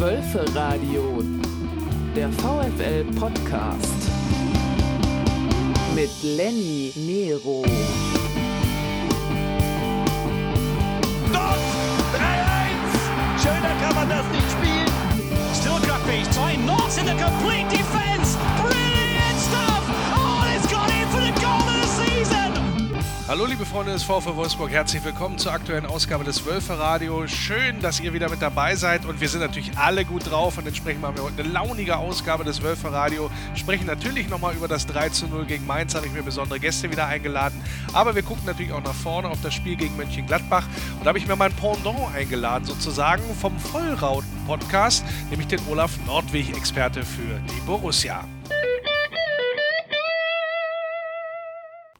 Wölferadio, der VfL-Podcast mit Lenny Nero. Dort! 3-1! Schöner kann man das nicht spielen. Got these time, not in the complete defense. Hallo liebe Freunde des VfL Wolfsburg, herzlich willkommen zur aktuellen Ausgabe des Wölfe-Radio. Schön, dass ihr wieder mit dabei seid und wir sind natürlich alle gut drauf und entsprechend machen wir heute eine launige Ausgabe des Wölfe-Radio. Sprechen natürlich nochmal über das 3 zu 0 gegen Mainz, habe ich mir besondere Gäste wieder eingeladen. Aber wir gucken natürlich auch nach vorne auf das Spiel gegen Mönchengladbach und da habe ich mir mein Pendant eingeladen, sozusagen vom Vollrauten-Podcast, nämlich den Olaf Nordwig, Experte für die Borussia.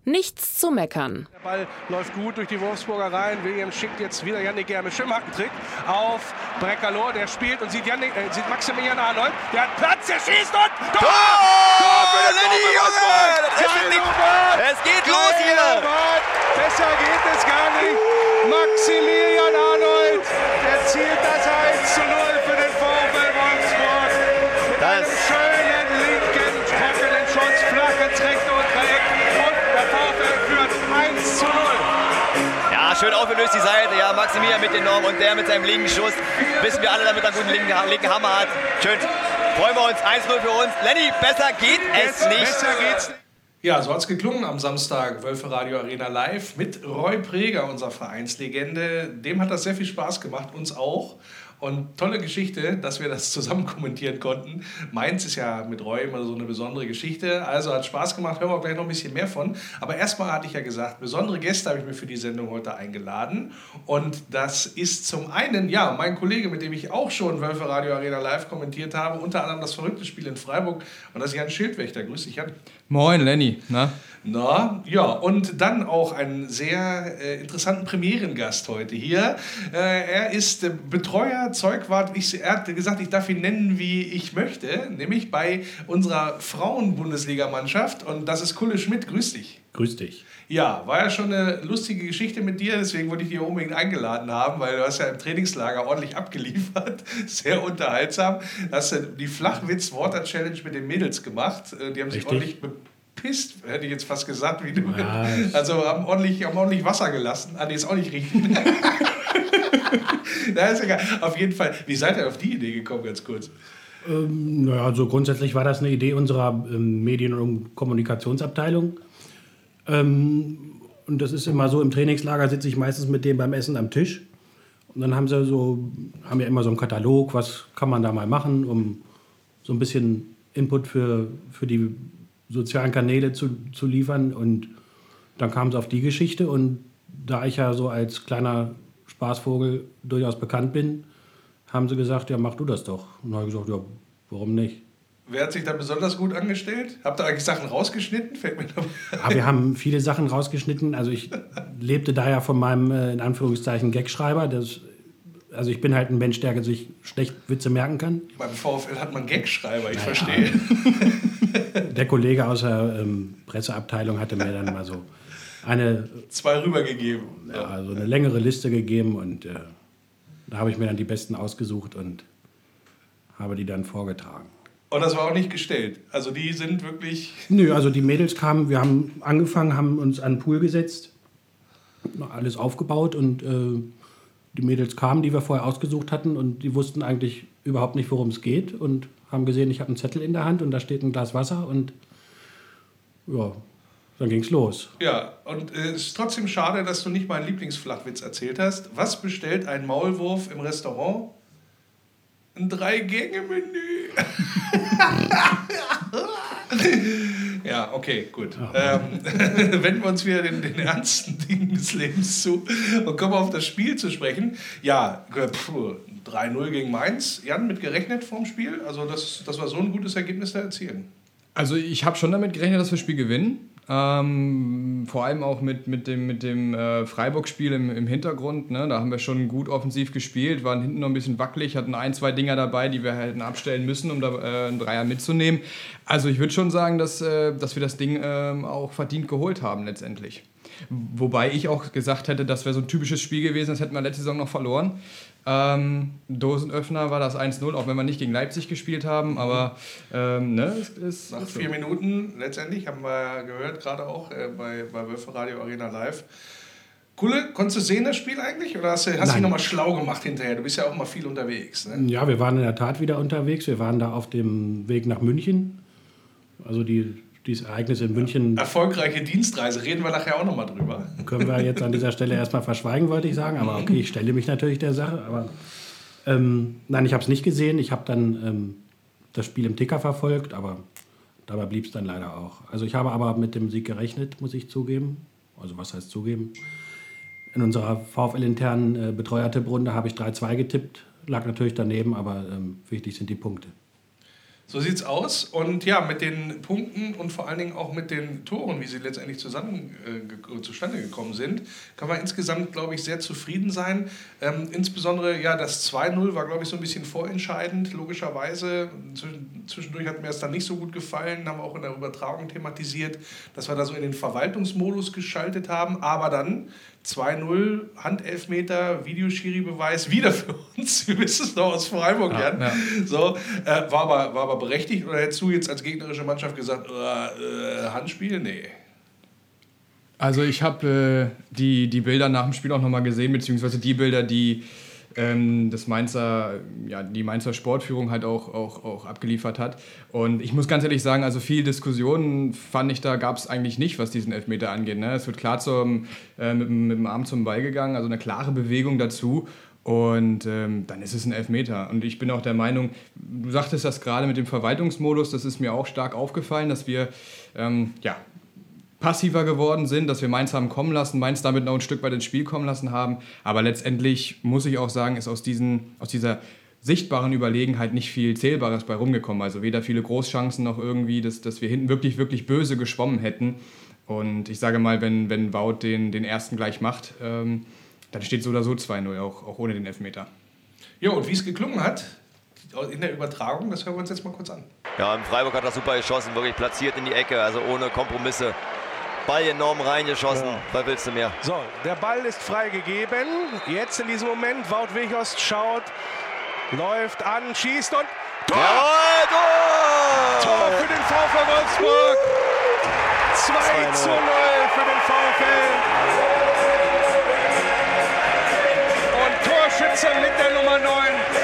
Nichts zu meckern. Der Ball läuft gut durch die Wolfsburger rein. Williams schickt jetzt wieder Yannick Germe Schwimmhackentrick auf Breckerloh. Der spielt und sieht, Yannick, äh, sieht Maximilian Arnold. Der hat Platz, der schießt und Tor! Tor für den Lenny, Tor Junge! Es geht Geil, los hier! Besser geht es gar nicht. Maximilian Arnold, der zielt das 1 schön aufgelöst die Seite. Ja, Maximilian mit enorm und der mit seinem linken Schuss. Wissen wir alle, damit er einen guten linken, linken Hammer hat. Schön. Freuen wir uns. 1-0 für uns. Lenny, besser geht es nicht. Besser geht's nicht. Ja, so hat's geklungen am Samstag, Wölfe Radio Arena Live mit Roy Preger, unserer Vereinslegende. Dem hat das sehr viel Spaß gemacht, uns auch. Und tolle Geschichte, dass wir das zusammen kommentieren konnten. Mainz ist ja mit Roy immer so eine besondere Geschichte. Also hat Spaß gemacht, hören wir auch gleich noch ein bisschen mehr von. Aber erstmal hatte ich ja gesagt, besondere Gäste habe ich mir für die Sendung heute eingeladen. Und das ist zum einen, ja, mein Kollege, mit dem ich auch schon Wölfe Radio Arena Live kommentiert habe, unter anderem das verrückte Spiel in Freiburg. Und das ist Jan Schildwächter. Grüß dich, Jan. Moin, Lenny. Na? Na, ja, und dann auch einen sehr äh, interessanten Premierengast heute hier. Äh, er ist äh, Betreuer, Zeugwart. Ich, er hat gesagt, ich darf ihn nennen, wie ich möchte, nämlich bei unserer Frauen-Bundesligamannschaft. Und das ist Kulle Schmidt. Grüß dich. Grüß dich. Ja, war ja schon eine lustige Geschichte mit dir, deswegen wollte ich dich unbedingt eingeladen haben, weil du hast ja im Trainingslager ordentlich abgeliefert, sehr unterhaltsam. Hast du die Flachwitz-Water-Challenge mit den Mädels gemacht, Äh, die haben sich Richtig. ordentlich bepisst, hätte ich jetzt fast gesagt, wie du. Ja. Also haben ordentlich, haben ordentlich Wasser gelassen. Ah, nee, ist auch nicht richtig. Na, ist egal. Auf jeden Fall, wie seid ihr auf die Idee gekommen, ganz kurz? Ähm, naja, also grundsätzlich war das eine Idee unserer ähm, Medien- und Kommunikationsabteilung. Ähm, und das ist immer so, im Trainingslager sitze ich meistens mit dem beim Essen am Tisch. Und dann haben sie so, haben ja immer so einen Katalog, was kann man da mal machen, um so ein bisschen Input für, für die sozialen Kanäle zu, zu liefern. Und dann kam es auf die Geschichte. Und da ich ja so als kleiner Spaßvogel durchaus bekannt bin, haben sie gesagt, ja, mach du das doch. Und habe ich gesagt, ja, warum nicht? Wer hat sich da besonders gut angestellt? Habt ihr eigentlich Sachen rausgeschnitten? Fällt mir dabei Aber wir haben viele Sachen rausgeschnitten. Also ich lebte da ja von meinem, äh, in Anführungszeichen, Gagschreiber. Das, also ich bin halt ein Mensch, der sich schlecht Witze merken kann. Beim VfL hat man Gagschreiber, ich verstehe. Der Kollege aus der ähm, Presseabteilung hatte mir dann mal so eine, Zwei rübergegeben. ja, also eine längere Liste gegeben und äh, da habe ich mir dann die besten ausgesucht und habe die dann vorgetragen. Und das war auch nicht gestellt. Also die sind wirklich. Nö, also die Mädels kamen, wir haben angefangen, haben uns an den Pool gesetzt, alles aufgebaut und äh, die Mädels kamen, die wir vorher ausgesucht hatten und die wussten eigentlich überhaupt nicht, worum es geht und haben gesehen, ich habe einen Zettel in der Hand und da steht ein Glas Wasser und ja, dann ging's los. Ja, und äh, es ist trotzdem schade, dass du nicht meinen Lieblingsflachwitz erzählt hast. Was bestellt ein Maulwurf im Restaurant? Ein Drei-Gänge-Menü. ja, okay, gut. Ähm, wenden wir uns wieder den, den ernsten Dingen des Lebens zu und kommen auf das Spiel zu sprechen. Ja, äh, puh, 3-0 gegen Mainz. Jan, mit gerechnet vorm Spiel? Also, dass, dass wir so ein gutes Ergebnis da erzielen. Also ich habe schon damit gerechnet, dass wir das Spiel gewinnen. Ähm, vor allem auch mit, mit dem, mit dem äh, Freiburg-Spiel im, im Hintergrund. Ne? Da haben wir schon gut offensiv gespielt, waren hinten noch ein bisschen wackelig, hatten ein, zwei Dinger dabei, die wir hätten abstellen müssen, um da äh, einen Dreier mitzunehmen. Also ich würde schon sagen, dass, äh, dass wir das Ding ähm, auch verdient geholt haben letztendlich. Wobei ich auch gesagt hätte, das wäre so ein typisches Spiel gewesen, das hätten wir letzte Saison noch verloren. Ähm, Dosenöffner war das 1-0, auch wenn wir nicht gegen Leipzig gespielt haben, aber ähm, ne, es ist. Nach so. vier Minuten letztendlich, haben wir ja gehört, gerade auch äh, bei, bei Wölfe Radio Arena Live. Kulle, konntest du sehen das Spiel eigentlich? Oder hast du hast dich Nein. nochmal schlau gemacht hinterher? Du bist ja auch mal viel unterwegs. Ne? Ja, wir waren in der Tat wieder unterwegs. Wir waren da auf dem Weg nach München. Also die, dieses Ereignis in München Erfolgreiche Dienstreise, reden wir nachher auch nochmal drüber. können wir jetzt an dieser Stelle erstmal verschweigen, wollte ich sagen. Aber okay, ich stelle mich natürlich der Sache. Aber ähm, nein, ich habe es nicht gesehen. Ich habe dann ähm, das Spiel im Ticker verfolgt, aber dabei blieb es dann leider auch. Also ich habe aber mit dem Sieg gerechnet, muss ich zugeben. Also was heißt zugeben? In unserer VfL-internen äh, Betreuertipprunde habe ich 3-2 getippt. Lag natürlich daneben, aber ähm, wichtig sind die Punkte. So sieht's aus. Und ja, mit den Punkten und vor allen Dingen auch mit den Toren, wie sie letztendlich zusammen, äh, zustande gekommen sind, kann man insgesamt, glaube ich, sehr zufrieden sein. Ähm, insbesondere, ja, das 2-0 war, glaube ich, so ein bisschen vorentscheidend, logischerweise. Zwischen- Zwischendurch hat mir das dann nicht so gut gefallen, haben wir auch in der Übertragung thematisiert, dass wir da so in den Verwaltungsmodus geschaltet haben. Aber dann 2-0, Handelfmeter, Videoschiri-Beweis, wieder für uns. Wir wissen es noch aus Freiburg, Ja, ja. So, äh, war, aber, war aber berechtigt oder hättest du jetzt als gegnerische Mannschaft gesagt, äh, äh, Handspiel? Nee. Also ich habe äh, die, die Bilder nach dem Spiel auch nochmal gesehen, beziehungsweise die Bilder, die das Mainzer, ja, die Mainzer Sportführung halt auch, auch, auch abgeliefert hat. Und ich muss ganz ehrlich sagen, also viel Diskussionen fand ich da gab es eigentlich nicht, was diesen Elfmeter angeht. Ne? Es wird klar zum, äh, mit, dem- mit dem Arm zum Ball gegangen, also eine klare Bewegung dazu. Und ähm, dann ist es ein Elfmeter. Und ich bin auch der Meinung, du sagtest das gerade mit dem Verwaltungsmodus, das ist mir auch stark aufgefallen, dass wir ähm, ja, passiver geworden sind, dass wir Mainz haben kommen lassen, Mainz damit noch ein Stück weit ins Spiel kommen lassen haben. Aber letztendlich muss ich auch sagen, ist aus, diesen, aus dieser sichtbaren Überlegenheit nicht viel Zählbares bei rumgekommen. Also weder viele Großchancen noch irgendwie, dass, dass wir hinten wirklich, wirklich böse geschwommen hätten. Und ich sage mal, wenn, wenn Wout den, den ersten gleich macht, ähm, dann steht so oder so 2-0, auch, auch ohne den Elfmeter. Jo, und wie es geklungen hat in der Übertragung, das hören wir uns jetzt mal kurz an. Ja, im Freiburg hat er super geschossen, wirklich platziert in die Ecke, also ohne Kompromisse. Ball enorm reingeschossen. Was willst du mehr? So, der Ball ist freigegeben. Jetzt in diesem Moment, Wout Weghorst schaut, läuft an, schießt und Tor! Jawohl, Tor! Tor für den VfL Wolfsburg. 2 zu 0 für den VfL. Und Torschütze mit der Nummer 9.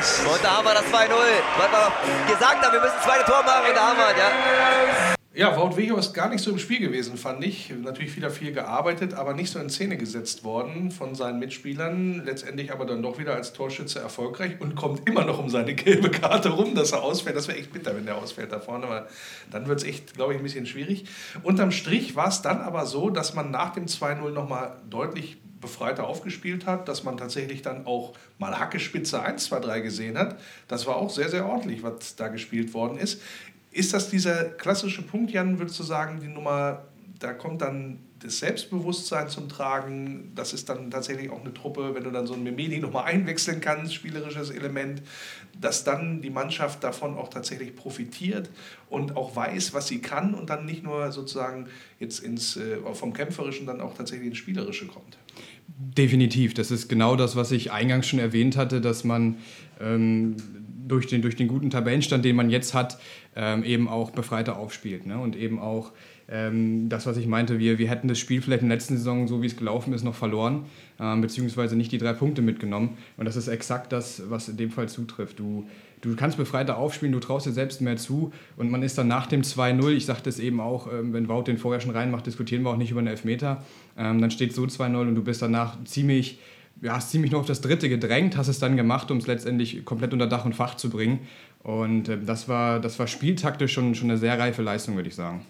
Und da haben wir das 2-0. Was wir gesagt haben, wir müssen zweite Tor machen und da haben wir ja. Ja, Wout Weghorst gar nicht so im Spiel gewesen, fand ich. Natürlich wieder viel gearbeitet, aber nicht so in Szene gesetzt worden von seinen Mitspielern. Letztendlich aber dann doch wieder als Torschütze erfolgreich und kommt immer noch um seine gelbe Karte rum, dass er ausfällt. Das wäre echt bitter, wenn der ausfällt da vorne, weil dann wird es echt, glaube ich, ein bisschen schwierig. Unterm Strich war es dann aber so, dass man nach dem 2-0 nochmal deutlich befreiter aufgespielt hat, dass man tatsächlich dann auch mal Hackespitze 1, 2, 3 gesehen hat. Das war auch sehr, sehr ordentlich, was da gespielt worden ist. Ist das dieser klassische Punkt, Jan, würdest du sagen, die Nummer, da kommt dann das Selbstbewusstsein zum Tragen, das ist dann tatsächlich auch eine Truppe, wenn du dann so ein Memedi nochmal einwechseln kannst, spielerisches Element, dass dann die Mannschaft davon auch tatsächlich profitiert und auch weiß, was sie kann und dann nicht nur sozusagen jetzt ins, äh, vom Kämpferischen dann auch tatsächlich ins Spielerische kommt. Definitiv. Das ist genau das, was ich eingangs schon erwähnt hatte, dass man ähm, durch, den, durch den guten Tabellenstand, den man jetzt hat, ähm, eben auch befreiter aufspielt. Ne? Und eben auch ähm, das, was ich meinte, wir, wir hätten das Spiel vielleicht in der letzten Saison, so wie es gelaufen ist, noch verloren, ähm, beziehungsweise nicht die drei Punkte mitgenommen. Und das ist exakt das, was in dem Fall zutrifft. Du, du kannst befreiter aufspielen, du traust dir selbst mehr zu und man ist dann nach dem 2-0, ich sagte es eben auch, ähm, wenn Wout den vorher schon reinmacht, diskutieren wir auch nicht über einen Elfmeter, ähm, dann steht so 2-0 und du bist danach ziemlich, ja, hast ziemlich noch auf das dritte gedrängt, hast es dann gemacht, um es letztendlich komplett unter Dach und Fach zu bringen. Und äh, das, war, das war spieltaktisch schon, schon eine sehr reife Leistung, würde ich sagen.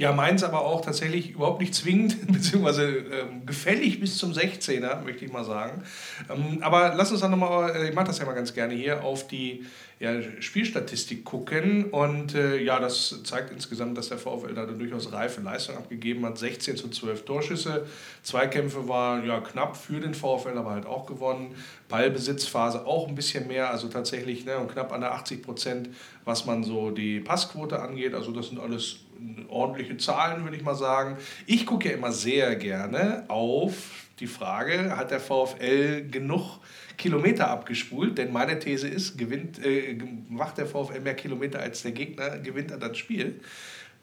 Ja, meins aber auch tatsächlich überhaupt nicht zwingend, beziehungsweise ähm, gefällig bis zum 16er, möchte ich mal sagen. Ähm, aber lass uns dann nochmal, äh, ich mache das ja mal ganz gerne hier, auf die ja, Spielstatistik gucken. Und äh, ja, das zeigt insgesamt, dass der VfL da durchaus reife Leistung abgegeben hat. 16 zu 12 Torschüsse. Zweikämpfe war ja knapp für den VfL, aber halt auch gewonnen. Ballbesitzphase auch ein bisschen mehr, also tatsächlich ne, und knapp an der 80 Prozent, was man so die Passquote angeht. Also das sind alles ordentliche Zahlen, würde ich mal sagen. Ich gucke ja immer sehr gerne auf die Frage, hat der VfL genug Kilometer abgespult? Denn meine These ist, gewinnt, äh, macht der VfL mehr Kilometer als der Gegner, gewinnt er das Spiel.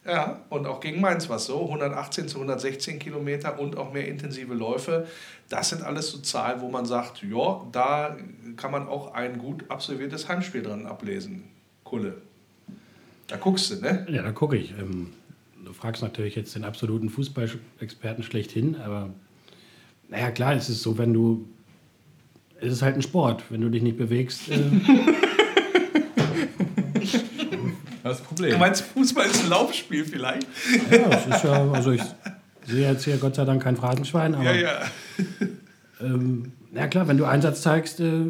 Ja, und auch gegen Mainz war es so, 118 zu 116 Kilometer und auch mehr intensive Läufe. Das sind alles so Zahlen, wo man sagt, ja, da kann man auch ein gut absolviertes Heimspiel dran ablesen. Kulle. Da guckst du, ne? Ja, da gucke ich. Ähm, du fragst natürlich jetzt den absoluten Fußballexperten schlechthin, aber naja, klar, es ist so, wenn du. Es ist halt ein Sport. Wenn du dich nicht bewegst. Äh, Das Problem. Du meinst, Fußball ist ein Laufspiel vielleicht? ja, es ist ja. Also ich sehe jetzt hier Gott sei Dank kein Phrasenschwein, aber. Ja, ja. Ähm, na klar, wenn du Einsatz zeigst, äh,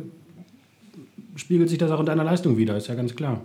spiegelt sich das auch in deiner Leistung wieder, ist ja ganz klar.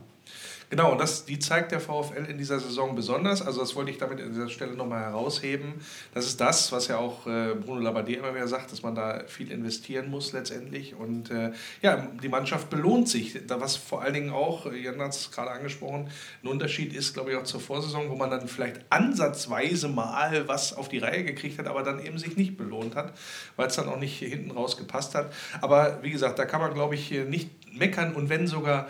Genau, und das, die zeigt der VfL in dieser Saison besonders. Also das wollte ich damit an dieser Stelle nochmal herausheben. Das ist das, was ja auch äh, Bruno Labbadia immer wieder sagt, dass man da viel investieren muss letztendlich. Und äh, ja, die Mannschaft belohnt sich. Da was vor allen Dingen auch, äh, Jan hat es gerade angesprochen, ein Unterschied ist, glaube ich, auch zur Vorsaison, wo man dann vielleicht ansatzweise mal was auf die Reihe gekriegt hat, aber dann eben sich nicht belohnt hat, weil es dann auch nicht hinten raus gepasst hat. Aber wie gesagt, da kann man, glaube ich, nicht meckern und wenn sogar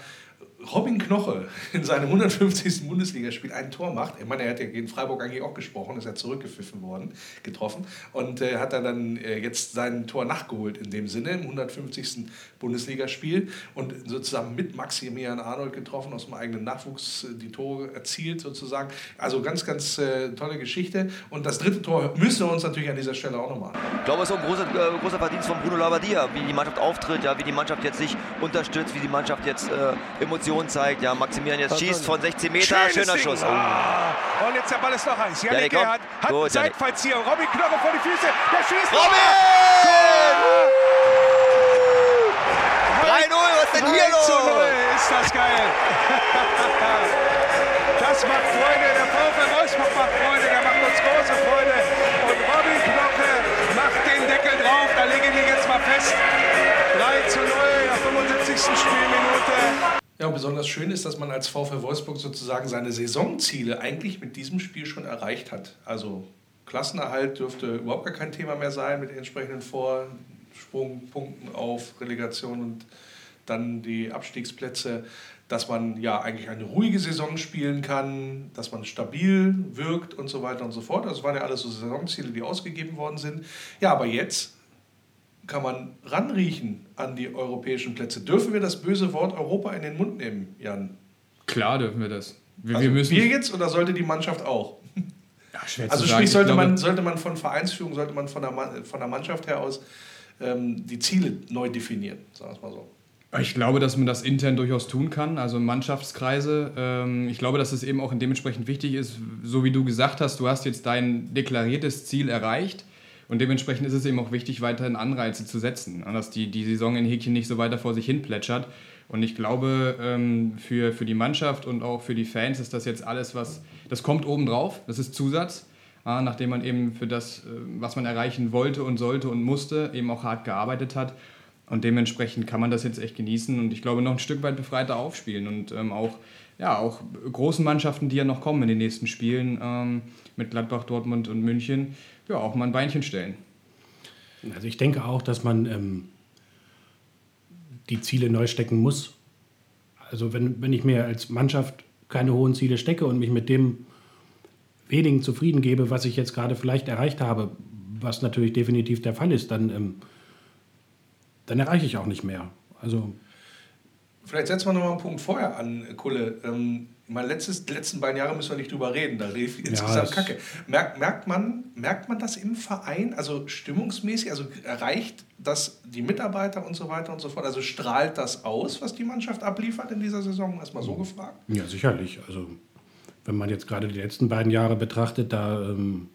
Robin Knoche in seinem 150. Bundesligaspiel ein Tor macht. Ich meine, er hat ja gegen Freiburg eigentlich auch gesprochen, ist ja zurückgepfiffen worden, getroffen und äh, hat er dann äh, jetzt sein Tor nachgeholt in dem Sinne im 150. Bundesligaspiel und sozusagen mit Maximilian Arnold getroffen, aus dem eigenen Nachwuchs äh, die Tore erzielt sozusagen. Also ganz, ganz äh, tolle Geschichte. Und das dritte Tor müssen wir uns natürlich an dieser Stelle auch nochmal an. Ich glaube, es ist auch ein großer, äh, großer Verdienst von Bruno Labbadia, wie die Mannschaft auftritt, ja, wie die Mannschaft jetzt sich unterstützt, wie die Mannschaft jetzt äh, Emotionen zeigt. Ja, Maximilian jetzt schießt von 16 Meter, Schönes schöner Ding. Schuss. Oh. Ah, und jetzt der Ball ist noch heiß. Janik. Gerhardt hat Gut, einen Janik. Seitfallzieher. Robin Knoche vor die Füße. Der schießt. Robin! 3-0, was denn hier 3 zu 0 los? ist das geil. Das macht Freude. Der VfL Wolfsburg macht Freude. Der macht uns große Freude. Und Robin Knoche macht den Deckel drauf. Da lege ich mich jetzt mal fest. 3 zu 0 in der 75. Spielminute. Ja, besonders schön ist, dass man als VfL Wolfsburg sozusagen seine Saisonziele eigentlich mit diesem Spiel schon erreicht hat. Also Klassenerhalt dürfte überhaupt gar kein Thema mehr sein mit den entsprechenden Vorsprungpunkten auf Relegation und dann die Abstiegsplätze, dass man ja eigentlich eine ruhige Saison spielen kann, dass man stabil wirkt und so weiter und so fort. Das waren ja alles so Saisonziele, die ausgegeben worden sind. Ja, aber jetzt kann man ranriechen an die europäischen Plätze. Dürfen wir das böse Wort Europa in den Mund nehmen, Jan? Klar dürfen wir das. Wir, Also wir müssen. wir jetzt oder sollte die Mannschaft auch? ja, schwer Also zu sagen. sprich, Ich sollte glaube- man, sollte man von Vereinsführung, sollte man von der, von der Mannschaft her aus ähm, die Ziele neu definieren, sagen wir es mal so. Ich glaube, dass man das intern durchaus tun kann, also Mannschaftskreise. Ähm, ich glaube, dass es eben auch dementsprechend wichtig ist, so wie du gesagt hast, du hast jetzt dein deklariertes Ziel erreicht und dementsprechend ist es eben auch wichtig, weiterhin Anreize zu setzen, dass die, die Saison in Häkchen nicht so weiter vor sich hin plätschert. Und ich glaube, ähm, für, für die Mannschaft und auch für die Fans ist das jetzt alles, was, das kommt obendrauf, das ist Zusatz. Nachdem man eben für das, äh, was man erreichen wollte und sollte und musste, eben auch hart gearbeitet hat. Und dementsprechend kann man das jetzt echt genießen und ich glaube noch ein Stück weit befreiter aufspielen und ähm, auch, ja, auch großen Mannschaften, die ja noch kommen in den nächsten Spielen ähm, mit Gladbach, Dortmund und München, ja, auch mal ein Beinchen stellen. Also ich denke auch, dass man ähm, die Ziele neu stecken muss. Also wenn, wenn ich mir als Mannschaft keine hohen Ziele stecke und mich mit dem wenigen zufrieden gebe, was ich jetzt gerade vielleicht erreicht habe, was natürlich definitiv der Fall ist, dann, ähm, dann erreiche ich auch nicht mehr. Also Vielleicht setzen wir noch mal einen Punkt vorher an, Kulle. Ähm, mein letztes, die letzten beiden Jahre müssen wir nicht drüber reden, da rief insgesamt das- Kacke. Merkt, merkt, man, merkt man das im Verein, also stimmungsmäßig, also erreicht das die Mitarbeiter und so weiter und so fort? Also strahlt das aus, was die Mannschaft abliefert in dieser Saison? Erstmal so gefragt. Ja, sicherlich. Also, wenn man jetzt gerade die letzten beiden Jahre betrachtet, da ähm,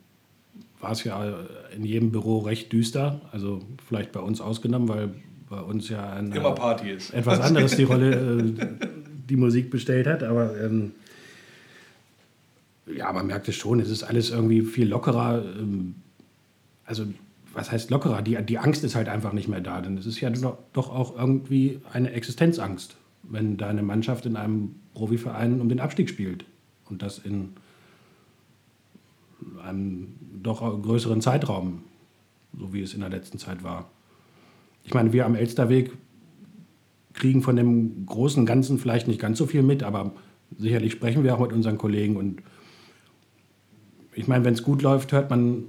war es ja in jedem Büro recht düster. Also, vielleicht bei uns ausgenommen, weil bei uns ja ein, Immer Party ist. etwas anderes die Rolle äh, die Musik bestellt hat, aber ähm, ja, man merkt es schon, es ist alles irgendwie viel lockerer. Ähm, also, was heißt lockerer? Die, die Angst ist halt einfach nicht mehr da, denn es ist ja doch, doch auch irgendwie eine Existenzangst, wenn deine Mannschaft in einem Profiverein um den Abstieg spielt und das in einem doch größeren Zeitraum, so wie es in der letzten Zeit war. Ich meine, wir am Elsterweg kriegen von dem großen Ganzen vielleicht nicht ganz so viel mit, aber sicherlich sprechen wir auch mit unseren Kollegen und ich meine, wenn es gut läuft, hört man,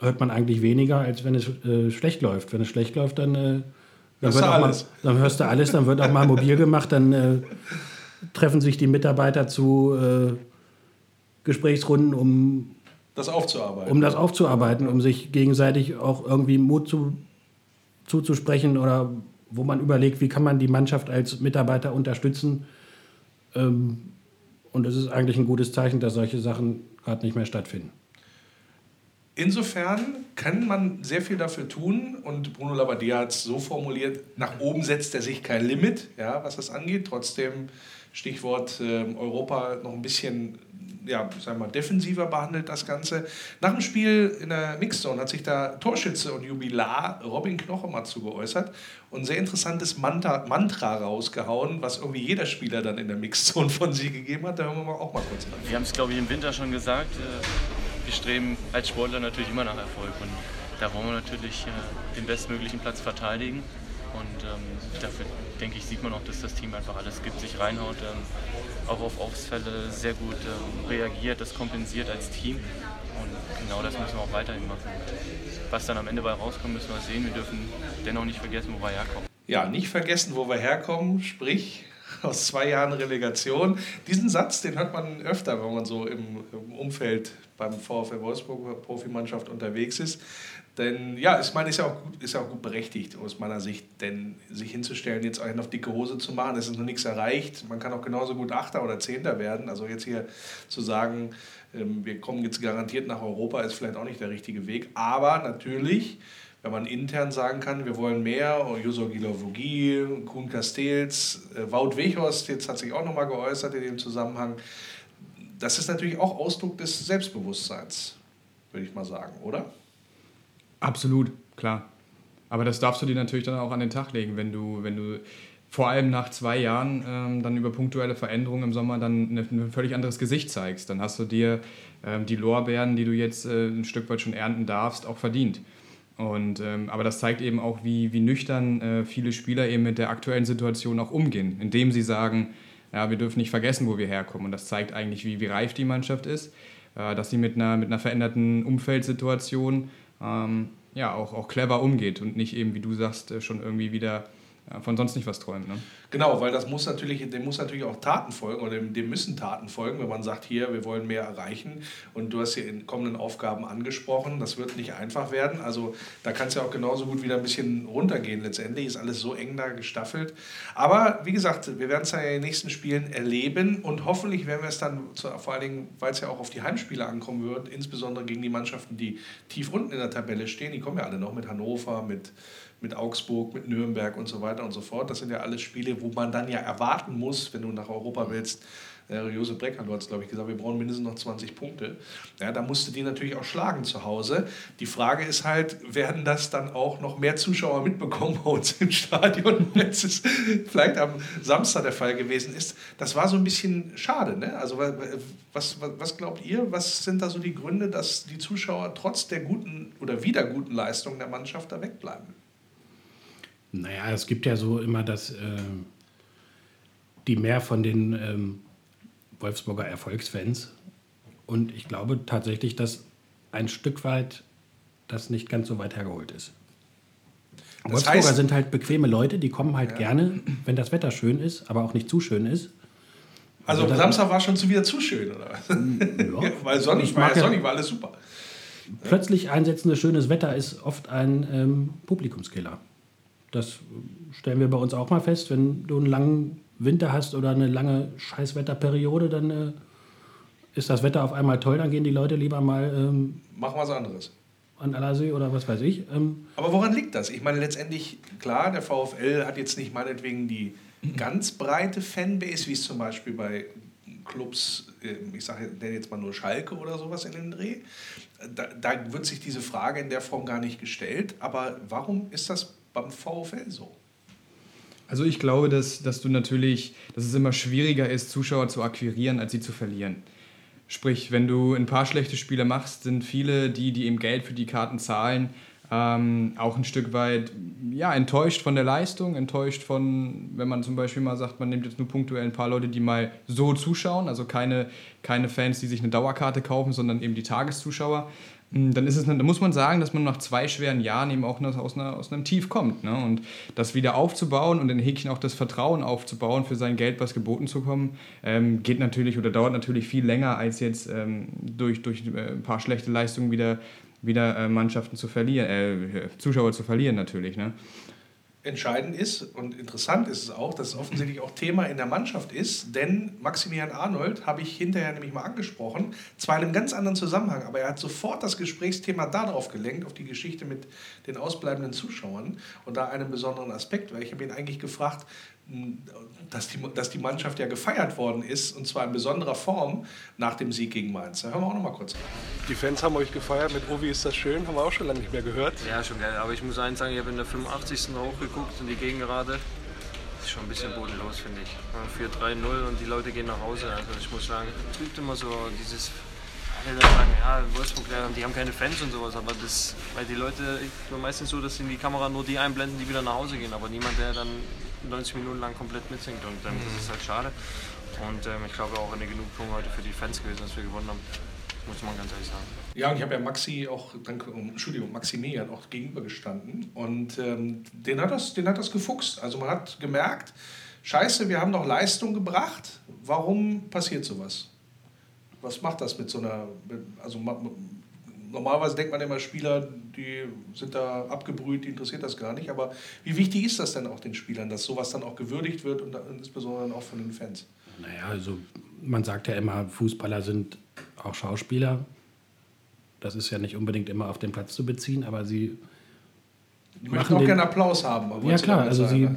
hört man eigentlich weniger, als wenn es äh, schlecht läuft. Wenn es schlecht läuft, dann, äh, dann, Hörst du mal, alles. dann hörst du alles, dann wird auch mal mobil gemacht, dann äh, treffen sich die Mitarbeiter zu äh, Gesprächsrunden, um, Das aufzuarbeiten. um das aufzuarbeiten, um sich gegenseitig auch irgendwie Mut zu, zuzusprechen oder wo man überlegt, wie kann man die Mannschaft als Mitarbeiter unterstützen. Ähm, und es ist eigentlich ein gutes Zeichen, dass solche Sachen gerade nicht mehr stattfinden. Insofern kann man sehr viel dafür tun und Bruno Labbadia hat es so formuliert, nach oben setzt er sich kein Limit, ja, was das angeht. Trotzdem, Stichwort äh, Europa noch ein bisschen ja, sagen wir mal, defensiver behandelt das Ganze. Nach dem Spiel in der Mixzone hat sich da Torschütze und Jubilar Robin Knoche mal zu geäußert und ein sehr interessantes Mantra, Mantra rausgehauen, was irgendwie jeder Spieler dann in der Mixzone von sich gegeben hat. Da hören wir auch mal kurz rein. Wir haben es, glaube ich, im Winter schon gesagt. äh, Wir streben als Sportler natürlich immer nach Erfolg. Und da wollen wir natürlich äh, den bestmöglichen Platz verteidigen. Und ähm, dafür, denke ich, sieht man auch, dass das Team einfach alles gibt, sich reinhaut, ähm, auch auf Ausfälle sehr gut ähm, reagiert, das kompensiert als Team. Und genau das müssen wir auch weiterhin machen. Was dann am Ende bei rauskommt, müssen wir sehen. Wir dürfen dennoch nicht vergessen, wo wir herkommen. Ja, nicht vergessen, wo wir herkommen, sprich aus zwei Jahren Relegation. Diesen Satz, den hört man öfter, wenn man so im, im Umfeld beim VfL Wolfsburg Profimannschaft unterwegs ist. Denn ja, ich meine, ist ja auch gut, ist auch gut berechtigt aus meiner Sicht, denn sich hinzustellen, jetzt einen auf dicke Hose zu machen, es ist noch nichts erreicht. Man kann auch genauso gut Achter oder Zehnter werden. Also jetzt hier zu sagen, ähm, wir kommen jetzt garantiert nach Europa, ist vielleicht auch nicht der richtige Weg. Aber natürlich, wenn man intern sagen kann, wir wollen mehr, Juso Gilovogi, Kuhn Castells, äh, Wout Weghorst, jetzt hat sich auch nochmal geäußert in dem Zusammenhang. Das ist natürlich auch Ausdruck des Selbstbewusstseins, würde ich mal sagen, oder? Absolut, klar. Aber das darfst du dir natürlich dann auch an den Tag legen, wenn du, wenn du vor allem nach zwei Jahren ähm, dann über punktuelle Veränderungen im Sommer dann ein völlig anderes Gesicht zeigst. Dann hast du dir ähm, die Lorbeeren, die du jetzt äh, ein Stück weit schon ernten darfst, auch verdient. Und, ähm, aber das zeigt eben auch, wie, wie nüchtern äh, viele Spieler eben mit der aktuellen Situation auch umgehen, indem sie sagen, ja, wir dürfen nicht vergessen, wo wir herkommen. Und das zeigt eigentlich, wie, wie reif die Mannschaft ist, äh, dass sie mit einer, mit einer veränderten Umfeldsituation ähm, ja, auch, auch clever umgeht und nicht eben, wie du sagst, äh, schon irgendwie wieder von sonst nicht was träumt. Ne? Genau, weil das muss natürlich, dem muss natürlich auch Taten folgen oder dem, müssen Taten folgen, wenn man sagt, hier, wir wollen mehr erreichen. Und du hast hier in kommenden Aufgaben angesprochen, das wird nicht einfach werden. Also da kann es ja auch genauso gut wieder ein bisschen runtergehen. Letztendlich ist alles so eng da gestaffelt. Aber wie gesagt, wir werden es ja in den nächsten Spielen erleben und hoffentlich werden wir es dann, zu, vor allen Dingen, weil es ja auch auf die Heimspiele ankommen wird, insbesondere gegen die Mannschaften, die tief unten in der Tabelle stehen, die kommen ja alle noch mit Hannover, mit mit Augsburg, mit Nürnberg und so weiter und so fort. Das sind ja alles Spiele, wo man dann ja erwarten muss, wenn du nach Europa willst. Äh, Josef Brecker, du hast glaube ich gesagt, wir brauchen mindestens noch 20 Punkte. Ja, da musst du die natürlich auch schlagen zu Hause. Die Frage ist halt, werden das dann auch noch mehr Zuschauer mitbekommen bei uns im Stadion, als es vielleicht am Samstag der Fall gewesen ist. Das war so ein bisschen schade. Ne? Also was, was, was glaubt ihr, was sind da so die Gründe, dass die Zuschauer trotz der guten oder wieder guten Leistungen der Mannschaft da wegbleiben? Naja, es gibt ja so immer das, äh, die mehr von den ähm, Wolfsburger Erfolgsfans. Und ich glaube tatsächlich, dass ein Stück weit das nicht ganz so weit hergeholt ist. Das Wolfsburger heißt- sind halt bequeme Leute, die kommen halt gerne, wenn das Wetter schön ist, aber auch nicht zu schön ist. Also, Also Samstag war schon zu wieder zu schön, oder? Ja, Weil sonnig war, ja ja- sonnig war alles super. Plötzlich einsetzendes schönes Wetter ist oft ein ähm, Publikumskiller. Das stellen wir bei uns auch mal fest. Wenn du einen langen Winter hast oder eine lange Scheißwetterperiode, dann äh, ist das Wetter auf einmal toll. Dann gehen die Leute lieber mal ähm, Machen wir was anderes. an Allersee oder was weiß ich. Ähm, Aber woran liegt das? Ich meine, letztendlich, klar, der VfL hat jetzt nicht meinetwegen die ganz breite Fanbase, wie es zum Beispiel bei Clubs, äh, ich sage nenne jetzt mal nur Schalke oder sowas in den Dreh. Da, da wird sich diese Frage in der Form gar nicht gestellt. Aber warum ist das beim VfL so? Also ich glaube, dass, dass du natürlich, dass es immer schwieriger ist, Zuschauer zu akquirieren, als sie zu verlieren. Sprich, wenn du ein paar schlechte Spiele machst, sind viele, die, die eben Geld für die Karten zahlen, ähm, auch ein Stück weit ja, enttäuscht von der Leistung, enttäuscht von, wenn man zum Beispiel mal sagt, man nimmt jetzt nur punktuell ein paar Leute, die mal so zuschauen, also keine, keine Fans, die sich eine Dauerkarte kaufen, sondern eben die Tageszuschauer. Hm, dann, ist es, dann muss man sagen, dass man nach zwei schweren Jahren eben auch aus, einer, aus einem Tief kommt. Ne? Und das wieder aufzubauen und in Häkchen auch das Vertrauen aufzubauen, für sein Geld was geboten zu kommen, ähm, geht natürlich oder dauert natürlich viel länger, als jetzt ähm, durch, durch äh, ein paar schlechte Leistungen wieder, wieder äh, Mannschaften zu verlieren, äh, Zuschauer zu verlieren natürlich. Ne? Entscheidend ist und interessant ist es auch, dass es offensichtlich auch Thema in der Mannschaft ist, denn Maximilian Arnold habe ich hinterher nämlich mal angesprochen, zwar in einem ganz anderen Zusammenhang, aber er hat sofort das Gesprächsthema darauf gelenkt, auf die Geschichte mit den ausbleibenden Zuschauern und da einen besonderen Aspekt, weil ich habe ihn eigentlich gefragt, dass die, dass die Mannschaft ja gefeiert worden ist, und zwar in besonderer Form nach dem Sieg gegen Mainz. Da hören wir auch noch mal kurz. Die Fans haben euch gefeiert mit Ovi ist das schön, haben wir auch schon lange nicht mehr gehört. Ja, schon geil. Aber ich muss eins sagen, ich habe in der 85. hochgeguckt und die Gegengerade. Das ist schon ein bisschen bodenlos, finde ich. 4-3-0 und die Leute gehen nach Hause. Also ich muss sagen, trübt immer so dieses alle dann sagen, ja, Wolfsburg, die haben keine Fans und sowas, aber das, weil die Leute, ich bin meistens so, dass in die Kamera nur die einblenden, die wieder nach Hause gehen, aber niemand, der dann 90 Minuten lang komplett mitsingt und ähm, das ist halt schade. Und ähm, ich glaube auch eine Genugtuung heute für die Fans gewesen, dass wir gewonnen haben. Muss man ganz ehrlich sagen. Ja, und ich habe ja Maxi auch, danke, Entschuldigung, Maximilian auch gegenübergestanden und ähm, den, hat das, den hat das gefuchst. Also man hat gemerkt, scheiße, wir haben doch Leistung gebracht, warum passiert sowas? Was macht das mit so einer, also normalerweise denkt man immer, Spieler, die sind da abgebrüht, die interessiert das gar nicht. Aber wie wichtig ist das denn auch den Spielern, dass sowas dann auch gewürdigt wird und insbesondere auch von den Fans? Naja, also man sagt ja immer, Fußballer sind auch Schauspieler. Das ist ja nicht unbedingt immer auf den Platz zu beziehen, aber sie. Die möchten auch gerne Applaus haben. Ja, klar, also sie, ja.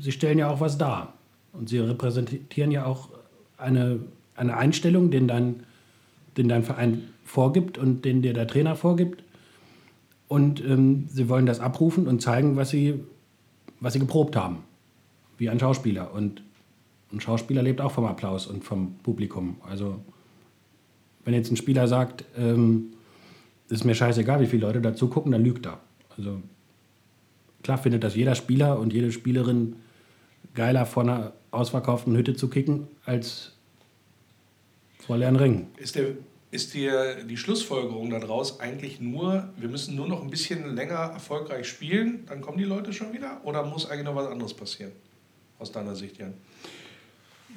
sie stellen ja auch was dar. Und sie repräsentieren ja auch eine, eine Einstellung, den dein, den dein Verein vorgibt und den dir der Trainer vorgibt. Und ähm, sie wollen das abrufen und zeigen, was sie, was sie geprobt haben. Wie ein Schauspieler. Und ein Schauspieler lebt auch vom Applaus und vom Publikum. Also, wenn jetzt ein Spieler sagt, ähm, ist mir scheißegal, wie viele Leute dazu gucken, dann lügt er. Also, klar findet das jeder Spieler und jede Spielerin geiler vor einer ausverkauften Hütte zu kicken, als vor leeren Ringen. Ist der ist dir die Schlussfolgerung daraus eigentlich nur, wir müssen nur noch ein bisschen länger erfolgreich spielen, dann kommen die Leute schon wieder? Oder muss eigentlich noch was anderes passieren? Aus deiner Sicht, Jan?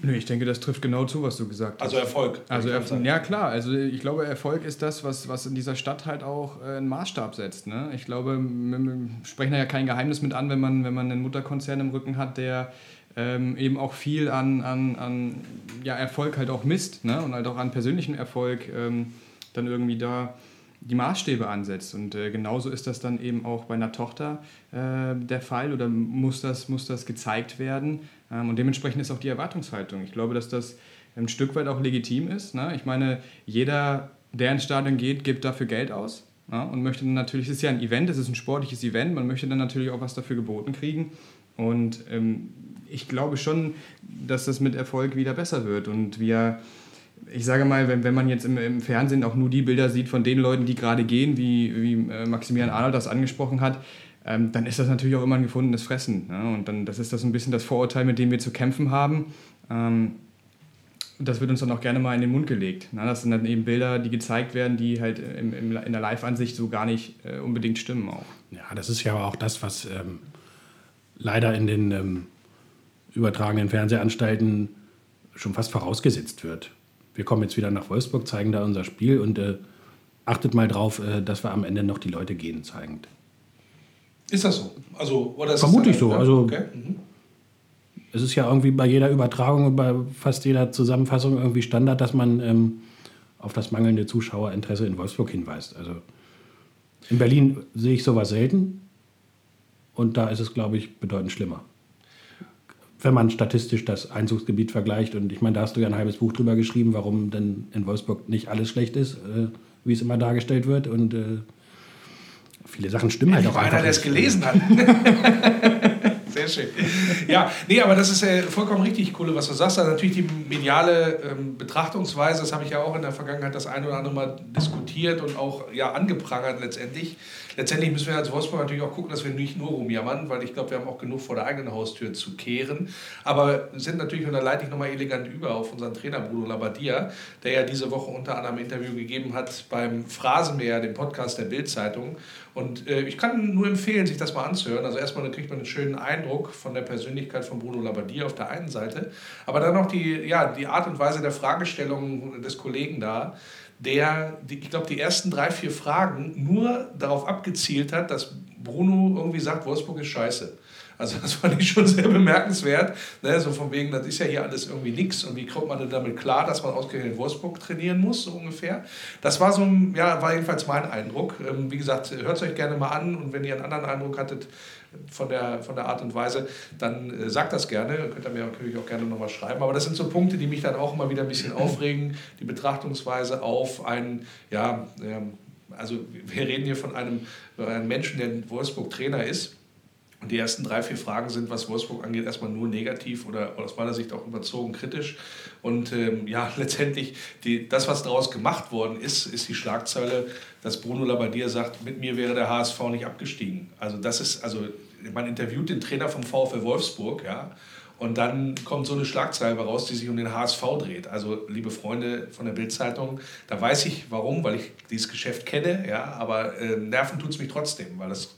Nö, ich denke, das trifft genau zu, was du gesagt hast. Also Erfolg. Also Erfolg, ja klar, also ich glaube, Erfolg ist das, was, was in dieser Stadt halt auch äh, einen Maßstab setzt. Ne? Ich glaube, wir sprechen da ja kein Geheimnis mit an, wenn man, wenn man einen Mutterkonzern im Rücken hat, der ähm, eben auch viel an, an, an ja, Erfolg halt auch misst ne? und halt auch an persönlichem Erfolg ähm, dann irgendwie da die Maßstäbe ansetzt. Und äh, genauso ist das dann eben auch bei einer Tochter äh, der Fall oder muss das, muss das gezeigt werden. Ähm, und dementsprechend ist auch die Erwartungshaltung. Ich glaube, dass das ein Stück weit auch legitim ist. Ne? Ich meine, jeder, der ins Stadion geht, gibt dafür Geld aus. Ja, und möchte dann natürlich, es ist ja ein Event, es ist ein sportliches Event, man möchte dann natürlich auch was dafür geboten kriegen. Und ähm, ich glaube schon, dass das mit Erfolg wieder besser wird. Und wir, ich sage mal, wenn, wenn man jetzt im, im Fernsehen auch nur die Bilder sieht von den Leuten, die gerade gehen, wie, wie äh, Maximilian Arnold das angesprochen hat, ähm, dann ist das natürlich auch immer ein gefundenes Fressen. Ne? Und dann das ist das ein bisschen das Vorurteil, mit dem wir zu kämpfen haben. Ähm, das wird uns dann auch gerne mal in den Mund gelegt. Ne? Das sind dann eben Bilder, die gezeigt werden, die halt im, im, in der Live-Ansicht so gar nicht äh, unbedingt stimmen auch. Ja, das ist ja auch das, was ähm, leider in den ähm, übertragenen Fernsehanstalten schon fast vorausgesetzt wird. Wir kommen jetzt wieder nach Wolfsburg, zeigen da unser Spiel und äh, achtet mal drauf, äh, dass wir am Ende noch die Leute gehen zeigen. Ist das so? Also, oder Vermutlich so. Also, okay. mhm. Es ist ja irgendwie bei jeder Übertragung bei fast jeder Zusammenfassung irgendwie Standard, dass man ähm, auf das mangelnde Zuschauerinteresse in Wolfsburg hinweist. Also in Berlin sehe ich sowas selten und da ist es, glaube ich, bedeutend schlimmer. Wenn man statistisch das Einzugsgebiet vergleicht. Und ich meine, da hast du ja ein halbes Buch drüber geschrieben, warum denn in Wolfsburg nicht alles schlecht ist, äh, wie es immer dargestellt wird. Und äh, viele Sachen stimmen halt auch Einer, der es gelesen hat. Schön. Ja, nee, aber das ist äh, vollkommen richtig, Kohle, was du sagst. Also natürlich die mediale ähm, Betrachtungsweise, das habe ich ja auch in der Vergangenheit das ein oder andere Mal diskutiert und auch ja, angeprangert letztendlich. Letztendlich müssen wir als Wolfsburg natürlich auch gucken, dass wir nicht nur rumjammern, weil ich glaube, wir haben auch genug vor der eigenen Haustür zu kehren. Aber sind natürlich, und da leite ich nochmal elegant über auf unseren Trainer Bruno Labbadia, der ja diese Woche unter anderem Interview gegeben hat beim Phrasenmäher, dem Podcast der Bild-Zeitung. Und äh, ich kann nur empfehlen, sich das mal anzuhören. Also erstmal kriegt man einen schönen Eindruck von der Persönlichkeit von Bruno Labbadia auf der einen Seite, aber dann noch die, ja, die Art und Weise der Fragestellung des Kollegen da, der, die, ich glaube, die ersten drei, vier Fragen nur darauf abgezielt hat, dass Bruno irgendwie sagt, Wolfsburg ist scheiße. Also das fand ich schon sehr bemerkenswert. Ne? So von wegen, das ist ja hier alles irgendwie nichts und wie kommt man denn damit klar, dass man ausgerechnet in Wolfsburg trainieren muss, so ungefähr. Das war so ein, ja, war jedenfalls mein Eindruck. Ähm, wie gesagt, hört es euch gerne mal an und wenn ihr einen anderen Eindruck hattet von der, von der Art und Weise, dann äh, sagt das gerne. Könnt ihr mir natürlich auch gerne nochmal schreiben. Aber das sind so Punkte, die mich dann auch immer wieder ein bisschen aufregen. Die Betrachtungsweise auf einen, ja, ähm, also wir reden hier von einem, einem Menschen, der in Wolfsburg Trainer ist. Und die ersten drei, vier Fragen sind, was Wolfsburg angeht, erstmal nur negativ oder aus meiner Sicht auch überzogen kritisch. Und ähm, ja, letztendlich, die, das, was daraus gemacht worden ist, ist die Schlagzeile, dass Bruno Labbadia sagt, mit mir wäre der HSV nicht abgestiegen. Also das ist, also man interviewt den Trainer vom VfL Wolfsburg, ja, und dann kommt so eine Schlagzeile raus, die sich um den HSV dreht. Also, liebe Freunde von der Bild-Zeitung, da weiß ich warum, weil ich dieses Geschäft kenne, ja, aber äh, nerven tut es mich trotzdem, weil das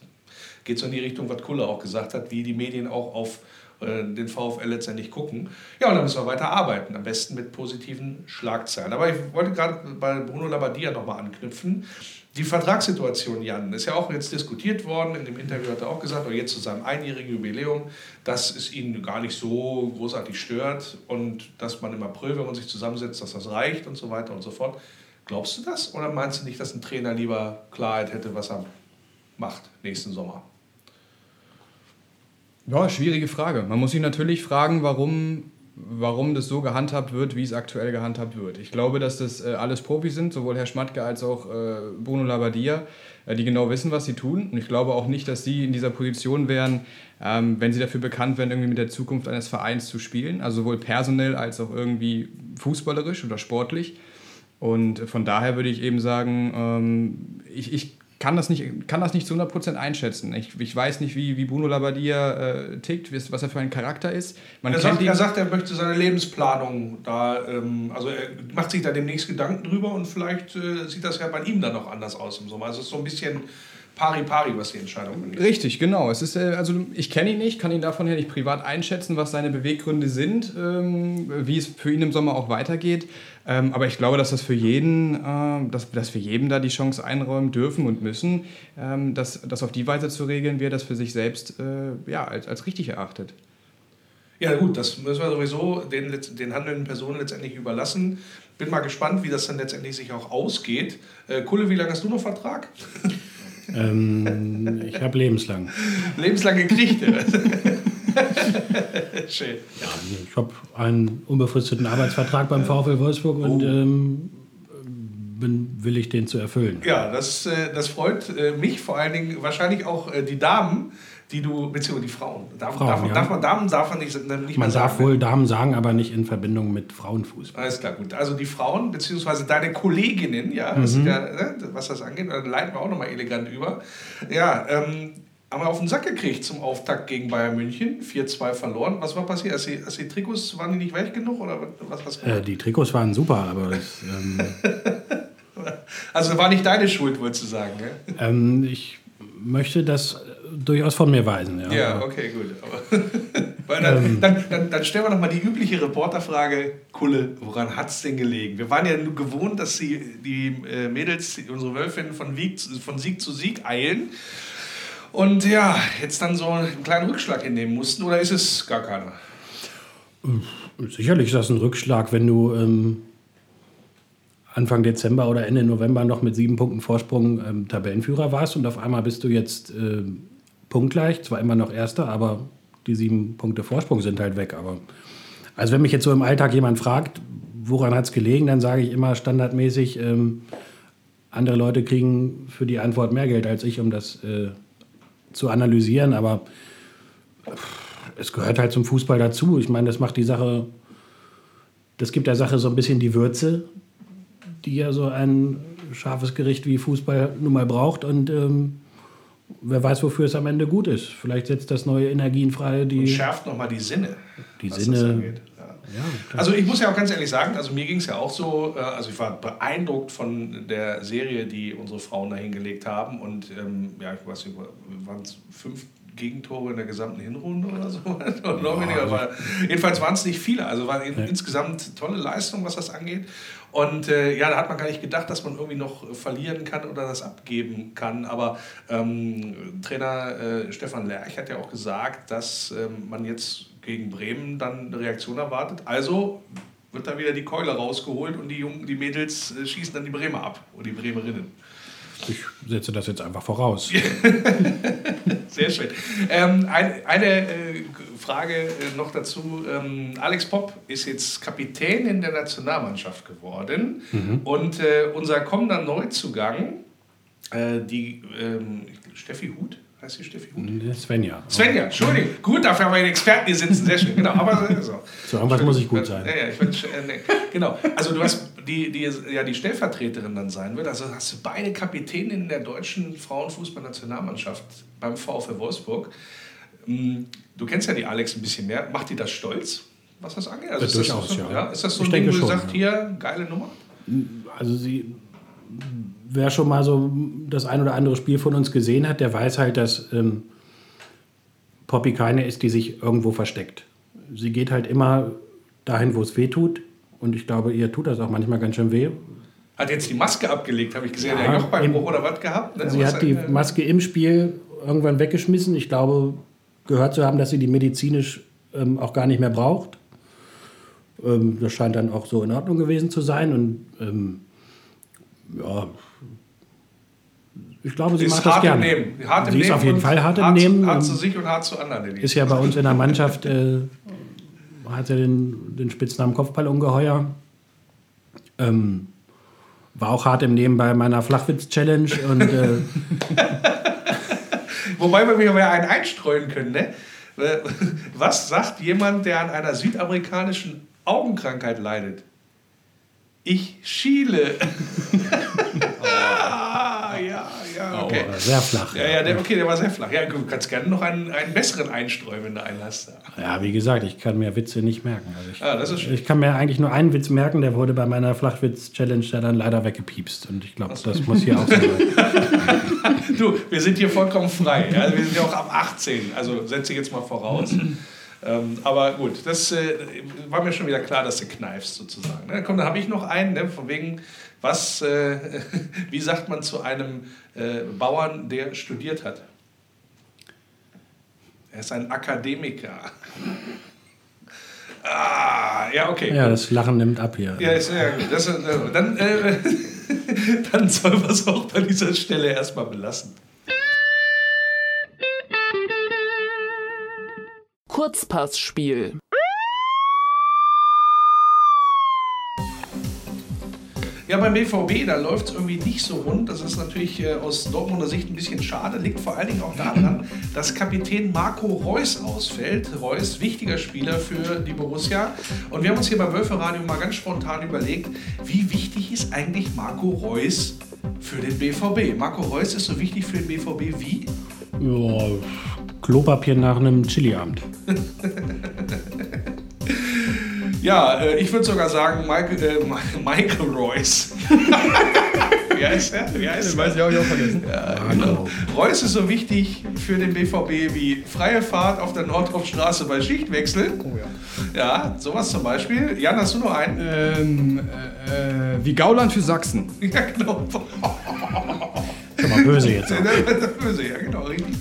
geht so in die Richtung, was Kulle auch gesagt hat, wie die Medien auch auf äh, den VfL letztendlich gucken. Ja, und dann müssen wir weiter arbeiten, am besten mit positiven Schlagzeilen. Aber ich wollte gerade bei Bruno Labbadia nochmal anknüpfen. Die Vertragssituation, Jan, ist ja auch jetzt diskutiert worden. In dem Interview hat er auch gesagt, oder jetzt zu seinem einjährigen Jubiläum, dass es ihn gar nicht so großartig stört und dass man im April, wenn man sich zusammensetzt, dass das reicht und so weiter und so fort. Glaubst du das oder meinst du nicht, dass ein Trainer lieber Klarheit hätte, was er macht nächsten Sommer? Ja, schwierige Frage. Man muss sich natürlich fragen, warum, warum das so gehandhabt wird, wie es aktuell gehandhabt wird. Ich glaube, dass das äh, alles Profis sind, sowohl Herr Schmatke als auch äh, Bruno Labbadia, äh, die genau wissen, was sie tun. Und ich glaube auch nicht, dass sie in dieser Position wären, ähm, wenn sie dafür bekannt wären, irgendwie mit der Zukunft eines Vereins zu spielen. Also sowohl personell als auch irgendwie fußballerisch oder sportlich. Und von daher würde ich eben sagen, ähm, ich, ich kann das nicht, kann das nicht zu 100% einschätzen. Ich, ich weiß nicht, wie, wie Bruno Labbadia äh, tickt, was er für ein Charakter ist. Man er, sagt, er sagt, er möchte seine Lebensplanung da, ähm, also er macht sich da demnächst Gedanken drüber und vielleicht äh, sieht das ja bei ihm dann noch anders aus im Sommer. Also es ist so ein bisschen pari-pari, was die Entscheidung angeht. Richtig, genau. Es ist, äh, also ich kenne ihn nicht, kann ihn davon her nicht privat einschätzen, was seine Beweggründe sind, ähm, wie es für ihn im Sommer auch weitergeht. Ähm, aber ich glaube, dass das für jeden, äh, dass, dass wir jedem da die Chance einräumen dürfen und müssen, ähm, das, das auf die Weise zu regeln, wie er das für sich selbst äh, ja, als, als richtig erachtet. Ja gut, das müssen wir sowieso den, den handelnden Personen letztendlich überlassen. Bin mal gespannt, wie das dann letztendlich sich auch ausgeht. Äh, Kulle, wie lange hast du noch Vertrag? Ähm, ich habe lebenslang. Lebenslange Geschichte. Schön. Ja, ich habe einen unbefristeten Arbeitsvertrag beim VfL Wolfsburg und ähm, bin willig, den zu erfüllen. Ja, das, äh, das freut äh, mich, vor allen Dingen wahrscheinlich auch äh, die Damen, die du, beziehungsweise die Frauen. Darf, Frauen, darf, man, ja. darf man, Damen darf man nicht, nicht mehr Man darf sagen. wohl Damen sagen, aber nicht in Verbindung mit Frauenfußball. Alles klar, gut. Also die Frauen, beziehungsweise deine Kolleginnen, ja, sind ja ne, was das angeht, da leiten wir auch nochmal elegant über. Ja, ähm, haben wir auf den Sack gekriegt zum Auftakt gegen Bayern München. 4-2 verloren. Was war passiert? Als die, als die Trikots, waren die nicht weich genug? Oder was, was Äh, die Trikots waren super, aber das, ähm, Also war nicht deine Schuld, wolltest du sagen, ne? ähm, ich möchte das durchaus von mir weisen. Ja, Ja, okay, gut. Aber dann, dann, dann, dann stellen wir noch mal die übliche Reporterfrage, Kulle, woran hat es denn gelegen? Wir waren ja nur gewohnt, dass die, die äh, Mädels, die- unsere Wölfinnen von, von Sieg zu Sieg eilen. Und ja, jetzt dann so einen kleinen Rückschlag hinnehmen mussten, oder ist es gar keiner? Sicherlich ist das ein Rückschlag, wenn du ähm, Anfang Dezember oder Ende November noch mit sieben Punkten Vorsprung ähm, Tabellenführer warst und auf einmal bist du jetzt ähm, punktgleich, zwar immer noch Erster, aber die sieben Punkte Vorsprung sind halt weg. Aber also wenn mich jetzt so im Alltag jemand fragt, woran hat es gelegen, dann sage ich immer standardmäßig, ähm, andere Leute kriegen für die Antwort mehr Geld als ich, um das äh, zu analysieren. Aber es gehört halt zum Fußball dazu. Ich meine, das macht die Sache, das gibt der Sache so ein bisschen die Würze, die ja so ein scharfes Gericht wie Fußball nun mal braucht. Und ähm, wer weiß, wofür es am Ende gut ist. Vielleicht setzt das neue Energien frei, die. Und schärft nochmal die Sinne. Die Sinne. Ja. Also ich muss ja auch ganz ehrlich sagen, also mir ging es ja auch so, äh, also ich war beeindruckt von der Serie, die unsere Frauen da hingelegt haben und ähm, ja, ich weiß nicht, waren es fünf Gegentore in der gesamten Hinrunde oder so? Oder noch weniger, aber jedenfalls waren es nicht viele, also war in, insgesamt tolle Leistung, was das angeht und äh, ja, da hat man gar nicht gedacht, dass man irgendwie noch verlieren kann oder das abgeben kann, aber ähm, Trainer äh, Stefan Lerch hat ja auch gesagt, dass ähm, man jetzt gegen Bremen dann eine Reaktion erwartet. Also wird da wieder die Keule rausgeholt und die Jungen, die Mädels äh, schießen dann die Bremer ab oder die Bremerinnen. Ich setze das jetzt einfach voraus. Sehr schön. Ähm, ein, eine äh, Frage äh, noch dazu. Ähm, Alex Popp ist jetzt Kapitän in der Nationalmannschaft geworden Mhm. und äh, unser kommender Neuzugang, äh, die ähm, Steffi Huth, heißt die Steffi Huth? Svenja. Svenja, Entschuldigung. Gut, dafür haben wir einen Experten hier sitzen. Sehr schön. Genau, aber so. So, irgendwas muss ich gut sein. Ja, ja, ich äh, nee. Genau. Also du hast die, die ja die Stellvertreterin dann sein wird. Also hast du beide Kapitäninnen der deutschen Frauenfußballnationalmannschaft beim VfL Wolfsburg. Hm, Du kennst ja die Alex ein bisschen mehr. Macht die das stolz, was das angeht? Also Ja, ist das durchaus, so, ja. Ist das so Ich ein Ding, denke wo du sagst, hier, geile Nummer? Also sie, wer schon mal so das ein oder andere Spiel von uns gesehen hat, der weiß halt, dass ähm, Poppy keine ist, die sich irgendwo versteckt. Sie geht halt immer dahin, wo es weh tut. Und ich glaube, ihr tut das auch manchmal ganz schön weh. Hat jetzt die Maske abgelegt, habe ich gesehen. Ja, der Jochbeinbruch oder was gehabt? Ne? Sie Was hat die äh, Maske im Spiel irgendwann weggeschmissen. Ich glaube, gehört zu haben, dass sie die medizinisch ähm, auch gar nicht mehr braucht. Ähm, das scheint dann auch so in Ordnung gewesen zu sein. Und ähm, ja, ich glaube, sie ist macht das im gerne. Nehmen. Hart im sie ist Nehmen auf jeden Fall hart im hart, Nehmen. Hart zu sich und hart zu anderen. ist ja bei uns in der Mannschaft, äh, hat sie den, den Spitznamen Kopfballungeheuer. Ähm, war auch hart im Nehmen bei meiner Flachwitz-Challenge und äh, Wobei wir mir mal einen einstreuen können. Ne? Was sagt jemand, der an einer südamerikanischen Augenkrankheit leidet? Ich schiele. Okay. Sehr flach. Ja, ja, der, okay, der war sehr flach. Ja, gut, du kannst gerne noch einen, einen besseren einstreuen, wenn du einen hast. Ja, wie gesagt, ich kann mir Witze nicht merken. Also ich, Ah, das ist schön. ich kann mir eigentlich nur einen Witz merken, der wurde bei meiner Flachwitz-Challenge dann leider weggepiepst. Und ich glaube, das muss hier auch so sein. Du, wir sind hier vollkommen frei. Ja? Also Wir sind ja auch ab 18. Also setze ich jetzt mal voraus. Ähm, aber gut, das äh, war mir schon wieder klar, dass du kneifst sozusagen. Ne? Komm, dann habe ich noch einen, ne? von wegen, was, äh, wie sagt man zu einem äh, Bauern, der studiert hat? Er ist ein Akademiker. ah, ja, okay. Ja, das Lachen nimmt ab hier. Ja, ist ja gut. Das, äh, dann, äh, dann soll man es auch bei dieser Stelle erstmal belassen. Kurzpassspiel. Ja, beim BVB, da läuft es irgendwie nicht so rund. Das ist natürlich äh, aus Dortmunder Sicht ein bisschen schade. Liegt vor allen Dingen auch daran, dass Kapitän Marco Reus ausfällt. Reus, wichtiger Spieler für die Borussia. Und wir haben uns hier bei Wölfe Radio mal ganz spontan überlegt, wie wichtig ist eigentlich Marco Reus für den BVB? Marco Reus ist so wichtig für den BVB wie? Ja, Klopapier nach einem Chiliabend. Ja, äh, ich würde sogar sagen Michael, äh, Mi- Michael Reus. Wie heißt er? Wie heißt Den er? weiß ich auch, ich auch vergessen. Ja, genau. Reus ist so wichtig für den BVB wie freie Fahrt auf der Nordhofstraße bei Schichtwechsel. Oh ja. Ja, sowas zum Beispiel. Jan, hast du noch einen? Ähm, äh, äh, wie Gauland für Sachsen. Ja, genau. Schon mal böse jetzt. Böse, ja, genau, richtig.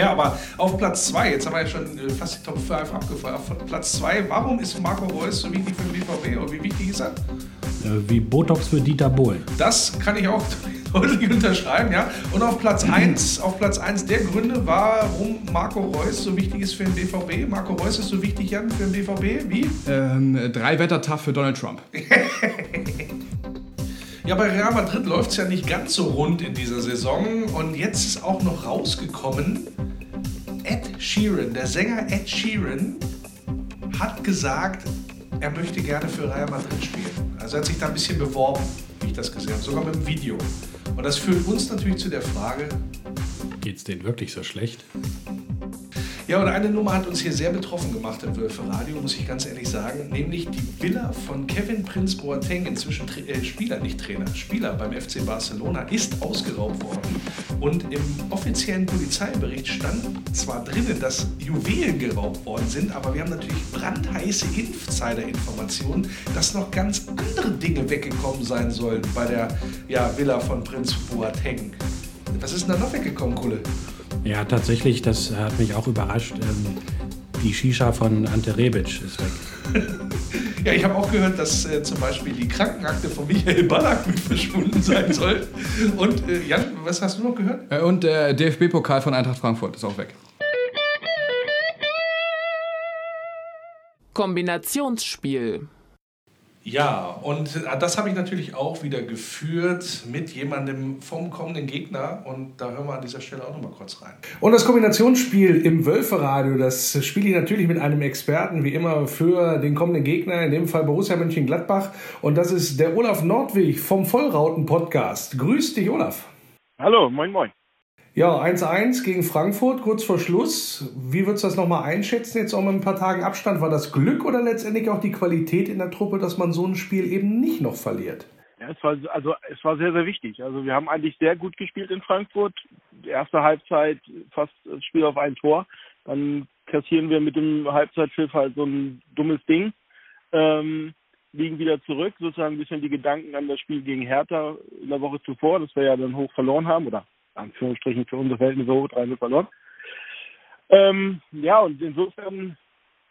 Ja, aber auf Platz 2, jetzt haben wir ja schon äh, fast die Top 5 abgefragt. Auf Platz 2, warum ist Marco Reus so wichtig für den BVB und wie wichtig ist er? Äh, Wie Botox für Dieter Bohlen. Das kann ich auch Würde ich unterschreiben, ja. Und auf Platz 1, auf Platz 1 der Gründe, warum Marco Reus so wichtig ist für den BVB. Marco Reus ist so wichtig, Jan, für den BVB. Wie? Ähm, drei Wetter tough für Donald Trump. Ja, bei Real Madrid läuft es ja nicht ganz so rund in dieser Saison. Und jetzt ist auch noch rausgekommen, Ed Sheeran, der Sänger Ed Sheeran, hat gesagt, er möchte gerne für Real Madrid spielen. Also er hat sich da ein bisschen beworben, wie ich das gesehen habe, sogar mit dem Video. Und das führt uns natürlich zu der Frage, Geht's denen wirklich so schlecht? Ja, und eine Nummer hat uns hier sehr betroffen gemacht im Wölfe Radio, muss ich ganz ehrlich sagen, nämlich die Villa von Kevin Prince Boateng, inzwischen Tra äh, Spieler, nicht Trainer, Spieler beim FC Barcelona, ist ausgeraubt worden. Und im offiziellen Polizeibericht stand zwar drinnen, dass Juwelen geraubt worden sind, aber wir haben natürlich brandheiße Insider-Informationen, dass noch ganz andere Dinge weggekommen sein sollen bei der ja, Villa von Prince Boateng. Was ist denn da noch weggekommen, Kulle? Ja, tatsächlich, das hat mich auch überrascht. Ähm, die Shisha von Ante Rebic ist weg. Ja, ich habe auch gehört, dass äh, zum Beispiel die Krankenakte von Michael Ballack mit verschwunden sein soll. Und äh, Jan, was hast du noch gehört? Äh, Und der DFB-Pokal von Eintracht Frankfurt ist auch weg. Kombinationsspiel. Ja, und äh, das habe ich natürlich auch wieder geführt mit jemandem vom kommenden Gegner. Und da hören wir an dieser Stelle auch nochmal kurz rein. Und das Kombinationsspiel im Wölferadio, das spiele ich natürlich mit einem Experten, wie immer, für den kommenden Gegner, in dem Fall Borussia Mönchengladbach. Und das ist der Olaf Nordwig vom Vollrauten-Podcast. Grüß dich, Olaf. Hallo, moin, moin. Ja, 1-1 gegen Frankfurt, kurz vor Schluss. Wie würdest du das nochmal einschätzen, jetzt auch mit ein paar Tagen Abstand? War das Glück oder letztendlich auch die Qualität in der Truppe, dass man so ein Spiel eben nicht noch verliert? Ja, es war also es war sehr, sehr wichtig. Also wir haben eigentlich sehr gut gespielt in Frankfurt. Die erste Halbzeit fast das Spiel auf ein Tor. Dann kassieren wir mit dem Halbzeitpfiff halt so ein dummes Ding. Ähm, liegen wieder zurück, sozusagen ein bisschen die Gedanken an das Spiel gegen Hertha in der Woche zuvor, das wir ja dann hoch verloren haben, oder Anführungsstrichen für unsere Verhältnisse hoch 3 verloren. Ähm, ja, und insofern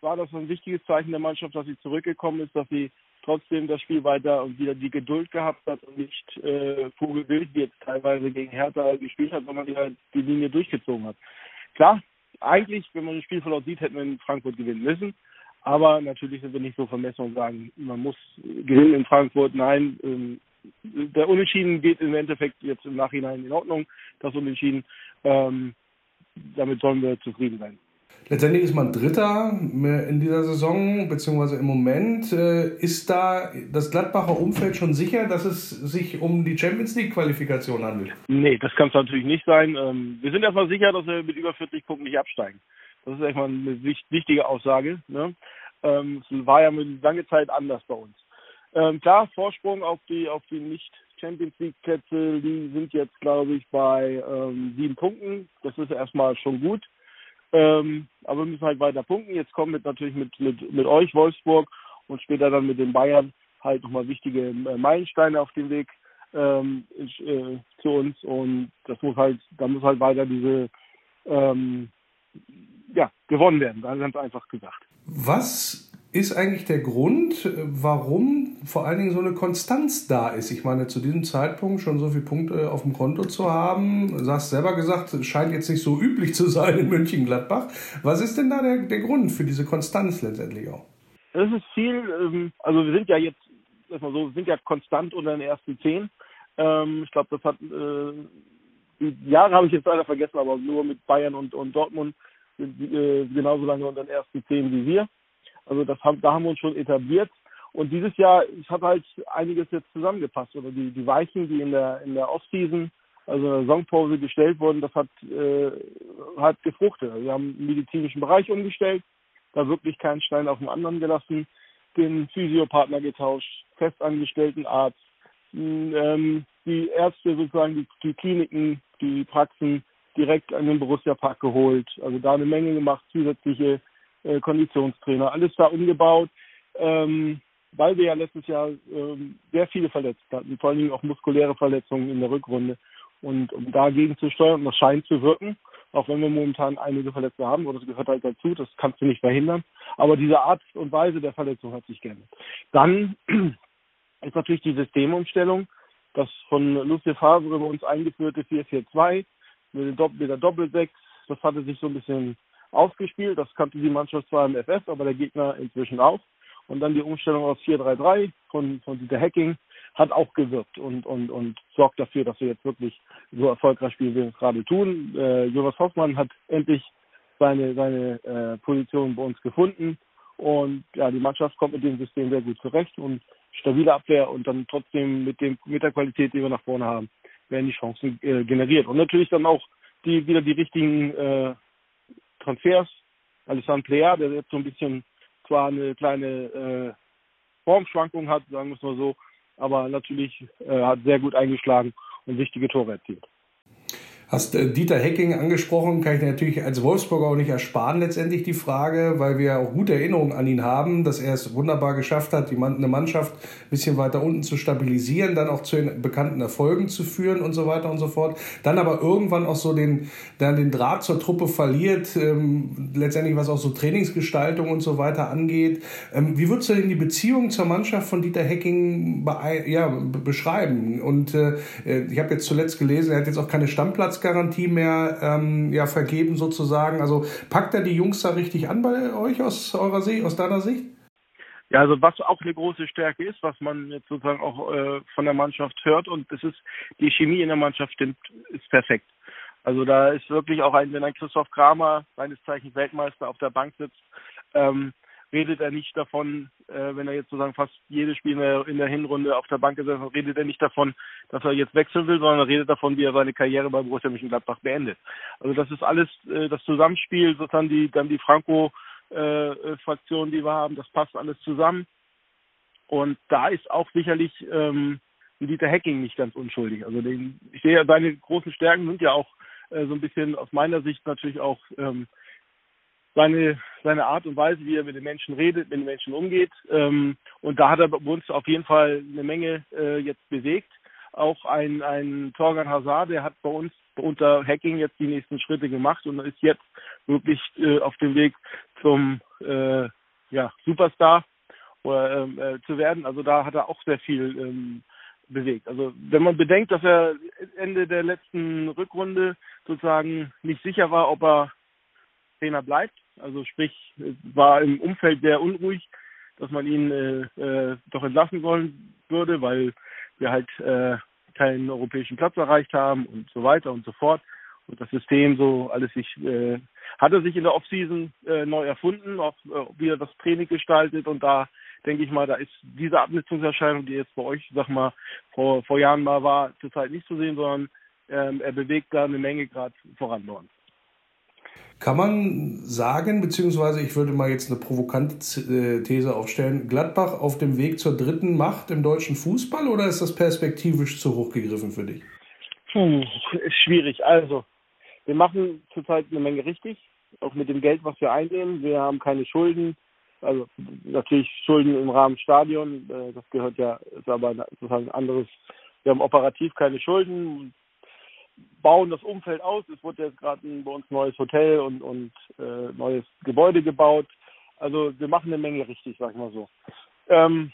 war das ein wichtiges Zeichen der Mannschaft, dass sie zurückgekommen ist, dass sie trotzdem das Spiel weiter und wieder die Geduld gehabt hat und nicht äh, Vogelwild, wie jetzt teilweise gegen Hertha gespielt hat, sondern die halt die Linie durchgezogen hat. Klar, eigentlich, wenn man den Spielverlauf sieht, hätten wir in Frankfurt gewinnen müssen. Aber natürlich sind wir nicht so vermessen und sagen, man muss gewinnen in Frankfurt. Nein, ähm, der Unentschieden geht im Endeffekt jetzt im Nachhinein in Ordnung. Das Unentschieden, ähm, damit sollen wir zufrieden sein. Letztendlich ist man Dritter in dieser Saison, beziehungsweise im Moment. Äh, Ist da das Gladbacher Umfeld schon sicher, dass es sich um die Champions League-Qualifikation handelt? Nee, das kann es natürlich nicht sein. Ähm, Wir sind erstmal sicher, dass wir mit über 40 Punkten nicht absteigen. Das ist erstmal eine wich- wichtige Aussage. Ne? Ähm, Es war ja lange Zeit anders bei uns. Ähm, klar, Vorsprung auf die auf die nicht Champions League Plätze, die sind jetzt glaube ich bei ähm, sieben Punkten. Das ist erstmal schon gut. Ähm, aber wir müssen halt weiter punkten. Jetzt kommen mit natürlich mit mit mit euch Wolfsburg und später dann mit den Bayern halt nochmal wichtige äh, Meilensteine auf dem Weg ähm, äh, zu uns und das muss halt, da muss halt weiter diese ähm, ja gewonnen werden, ganz einfach gesagt. Was ist eigentlich der Grund, äh, warum vor allen Dingen so eine Konstanz da ist? Ich meine, zu diesem Zeitpunkt schon so viele Punkte auf dem Konto zu haben, du hast selber gesagt, es scheint jetzt nicht so üblich zu sein in Mönchengladbach. Was ist denn da der, der Grund für diese Konstanz letztendlich auch? Das ist viel, ähm, also wir sind ja jetzt, sag mal so, wir sind ja konstant unter den ersten zehn. Ähm, ich glaube, das hat, äh, die Jahre habe ich jetzt leider vergessen, aber nur mit Bayern und, und Dortmund sind äh, genauso lange unter den ersten zehn wie wir. Also das haben, da haben wir uns schon etabliert. Und dieses Jahr, es hat halt einiges jetzt zusammengepasst. Oder die, die Weichen, die in der, in der Offseason, also in der Saisonpause gestellt wurden, das hat, äh, hat gefruchtet. Wir haben den medizinischen Bereich umgestellt, da wirklich keinen Stein auf dem anderen gelassen, den Physiopartner getauscht, festangestellten Arzt, ähm, die Ärzte sozusagen, die, die Kliniken, die Praxen direkt an den Borussia Park geholt. Also da eine Menge gemacht, zusätzliche äh, Konditionstrainer, alles da umgebaut, ähm, weil wir ja letztes Jahr ähm, sehr viele Verletzte hatten, vor allen Dingen auch muskuläre Verletzungen in der Rückrunde. Und um dagegen zu steuern, das scheint zu wirken, auch wenn wir momentan einige Verletzte haben, oder das gehört halt dazu, das kannst du nicht verhindern. Aber diese Art und Weise der Verletzung hat sich geändert. Dann ist natürlich die Systemumstellung. das von Lucie Favre bei uns eingeführte 4-4-2 mit, den Dopp mit der Doppel-6, das hatte sich so ein bisschen ausgespielt. Das kannte die Mannschaft zwar im FF, aber der Gegner inzwischen auch. Und dann die Umstellung aus 4-3-3 von, von Dieter Hacking hat auch gewirkt und, und, und sorgt dafür, dass wir jetzt wirklich so erfolgreich spielen, wie wir es gerade tun. Äh, Jonas Hoffmann hat endlich seine, seine äh, Position bei uns gefunden. Und ja, die Mannschaft kommt mit dem System sehr gut zurecht und stabile Abwehr und dann trotzdem mit dem mit der Qualität, die wir nach vorne haben, werden die Chancen äh, generiert. Und natürlich dann auch die wieder die richtigen äh, Transfers. Alessandro Plea, der jetzt so ein bisschen zwar eine kleine äh, Formschwankung hat, sagen wir es mal so, aber natürlich äh, hat sehr gut eingeschlagen und wichtige Tore erzielt. Hast äh, Dieter Hecking angesprochen, kann ich natürlich als Wolfsburger auch nicht ersparen letztendlich die Frage, weil wir auch gute Erinnerungen an ihn haben, dass er es wunderbar geschafft hat, die eine Mannschaft ein bisschen weiter unten zu stabilisieren, dann auch zu den bekannten Erfolgen zu führen und so weiter und so fort. Dann aber irgendwann auch so den, dann den Draht zur Truppe verliert, ähm, letztendlich was auch so Trainingsgestaltung und so weiter angeht. Ähm, wie würdest du denn die Beziehung zur Mannschaft von Dieter Hecking ja, beschreiben? Und äh, ich habe jetzt zuletzt gelesen, er hat jetzt auch keine Stammplatz Platzgarantie mehr ähm, ja, vergeben sozusagen. Also packt er die Jungs da richtig an bei euch aus eurer Sicht, aus deiner Sicht? Ja, also was auch eine große Stärke ist, was man jetzt sozusagen auch äh, von der Mannschaft hört und das ist, die Chemie in der Mannschaft stimmt, ist perfekt. Also da ist wirklich auch ein, wenn ein Christoph Kramer, seines Zeichens Weltmeister, auf der Bank sitzt, ähm, redet er nicht davon, äh, wenn er jetzt sozusagen fast jedes Spiel in der, in der Hinrunde auf der Bank gesessen hat, redet er nicht davon, dass er jetzt wechseln will, sondern er redet davon, wie er seine Karriere bei Borussia Mönchengladbach beendet. Also das ist alles äh, das Zusammenspiel, sozusagen die dann die Franco äh, Fraktion, die wir haben, das passt alles zusammen. Und da ist auch sicherlich ähm, Dieter Hacking nicht ganz unschuldig. Also den, ich sehe ja, seine großen Stärken sind ja auch äh, so ein bisschen aus meiner Sicht natürlich auch ähm, seine, seine Art und Weise, wie er mit den Menschen redet, mit den Menschen umgeht. Ähm, und da hat er bei uns auf jeden Fall eine Menge äh, jetzt bewegt. Auch ein, ein Torgan Hazard, der hat bei uns unter Hacking jetzt die nächsten Schritte gemacht und ist jetzt wirklich äh, auf dem Weg zum äh, ja, Superstar oder, ähm, äh, zu werden. Also da hat er auch sehr viel ähm, bewegt. Also wenn man bedenkt, dass er Ende der letzten Rückrunde sozusagen nicht sicher war, ob er Trainer bleibt. Also sprich, war im Umfeld sehr unruhig, dass man ihn äh, äh, doch entlassen wollen würde, weil wir halt äh, keinen europäischen Platz erreicht haben und so weiter und so fort. Und das System so alles sich äh, hat er sich in der Offseason äh, neu erfunden, auch äh, wie er das Training gestaltet und da denke ich mal, da ist diese Abnutzungserscheinung, die jetzt bei euch, sag mal, vor, vor Jahren mal war, zurzeit nicht zu sehen, sondern ähm, er bewegt da eine Menge gerade voran bei uns. Kann man sagen, beziehungsweise ich würde mal jetzt eine provokante äh, These aufstellen, Gladbach auf dem Weg zur dritten Macht im deutschen Fußball oder ist das perspektivisch zu hoch gegriffen für dich? Puh, schwierig. Also, wir machen zurzeit eine Menge richtig, auch mit dem Geld, was wir einnehmen. Wir haben keine Schulden, also natürlich Schulden im Rahmen Stadion, äh, das gehört ja, ist aber sozusagen anderes. Wir haben operativ keine Schulden, bauen das Umfeld aus. Es wurde jetzt gerade bei uns neues Hotel und, und äh, neues Gebäude gebaut. Also wir machen eine Menge richtig, sag ich mal so. Ähm,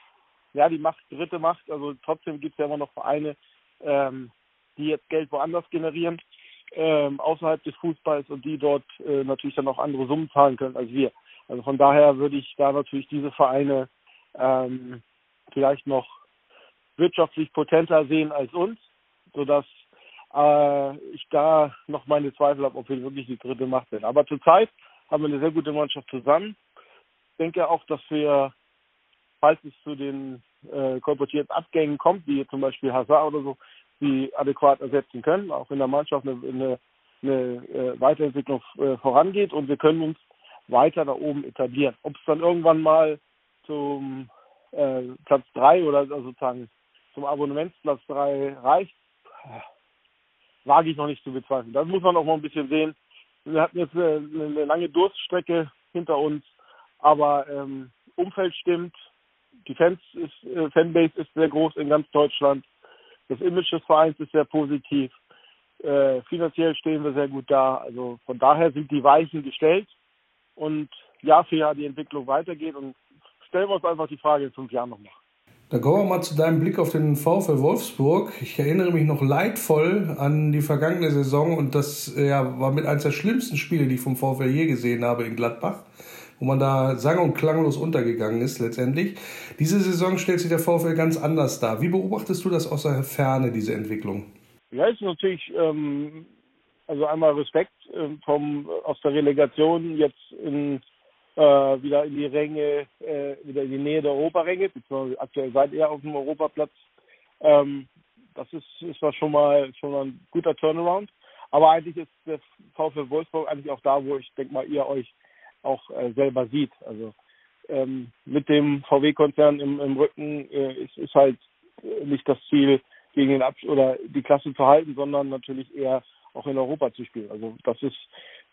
ja, die Macht, dritte Macht, also trotzdem gibt es ja immer noch Vereine, ähm, die jetzt Geld woanders generieren, ähm, außerhalb des Fußballs und die dort äh, natürlich dann auch andere Summen zahlen können als wir. Also von daher würde ich da natürlich diese Vereine ähm, vielleicht noch wirtschaftlich potenter sehen als uns, sodass äh, ich da noch meine Zweifel habe, ob wir wirklich die dritte Macht sind. Aber zurzeit haben wir eine sehr gute Mannschaft zusammen. Ich denke auch, dass wir, falls es zu den äh, kolportierten Abgängen kommt, wie zum Beispiel Hazard oder so, die adäquat ersetzen können, auch in der Mannschaft eine, eine, eine äh, Weiterentwicklung äh, vorangeht und wir können uns weiter da oben etablieren. Ob es dann irgendwann mal zum äh, Platz drei oder sozusagen zum Abonnementsplatz drei reicht, wage ich noch nicht zu bezweifeln. Das muss man auch mal ein bisschen sehen. Wir hatten jetzt eine, eine lange Durststrecke hinter uns, aber ähm, Umfeld stimmt, die Fans ist, äh, Fanbase ist sehr groß in ganz Deutschland. Das Image des Vereins ist sehr positiv. Äh, finanziell stehen wir sehr gut da. Also von daher sind die Weichen gestellt und Jahr für Jahr die Entwicklung weitergeht und stellen wir uns einfach die Frage in fünf Jahren nochmal. Dann kommen wir mal zu deinem Blick auf den VfL Wolfsburg. Ich erinnere mich noch leidvoll an die vergangene Saison und das ja, war mit eines der schlimmsten Spiele, die ich vom VfL je gesehen habe in Gladbach, wo man da sang- und klanglos untergegangen ist letztendlich. Diese Saison stellt sich der VfL ganz anders dar. Wie beobachtest du das aus der Ferne, diese Entwicklung? Ja, ist natürlich, ähm, also einmal Respekt ähm, vom, aus der Relegation jetzt in, äh, wieder in die Ränge, äh, wieder in die Nähe der Europaränge, beziehungsweise aktuell seid ihr auf dem Europaplatz. Ähm, das ist, ist war schon mal, schon mal ein guter Turnaround. Aber eigentlich ist der VfL Wolfsburg eigentlich auch da, wo ich denke mal, ihr euch auch äh, selber sieht. Also ähm, mit dem VW-Konzern im, im Rücken äh, ist, ist halt nicht das Ziel, gegen den Abs oder die Klasse zu halten, sondern natürlich eher auch in Europa zu spielen. Also das ist,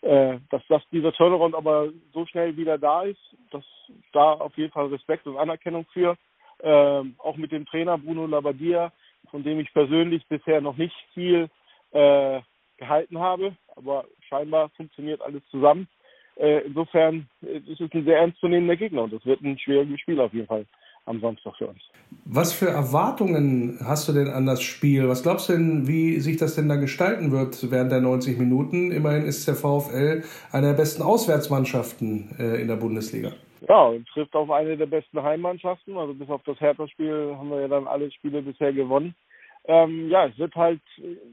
äh, dass, dass dieser Turnaround aber so schnell wieder da ist, dass da auf jeden Fall Respekt und Anerkennung für. Ähm, auch mit dem Trainer Bruno Labbadia, von dem ich persönlich bisher noch nicht viel äh, gehalten habe, aber scheinbar funktioniert alles zusammen. Äh, insofern äh, ist es ein sehr ernstzunehmender Gegner und das wird ein schwieriges Spiel auf jeden Fall am Samstag für uns. Was für Erwartungen hast du denn an das Spiel? Was glaubst du denn, wie sich das denn da gestalten wird während der 90 Minuten? Immerhin ist der VfL eine der besten Auswärtsmannschaften äh, in der Bundesliga. Ja, und trifft auf eine der besten Heimmannschaften. Also bis auf das Hertha-Spiel haben wir ja dann alle Spiele bisher gewonnen. Ähm, ja, es wird halt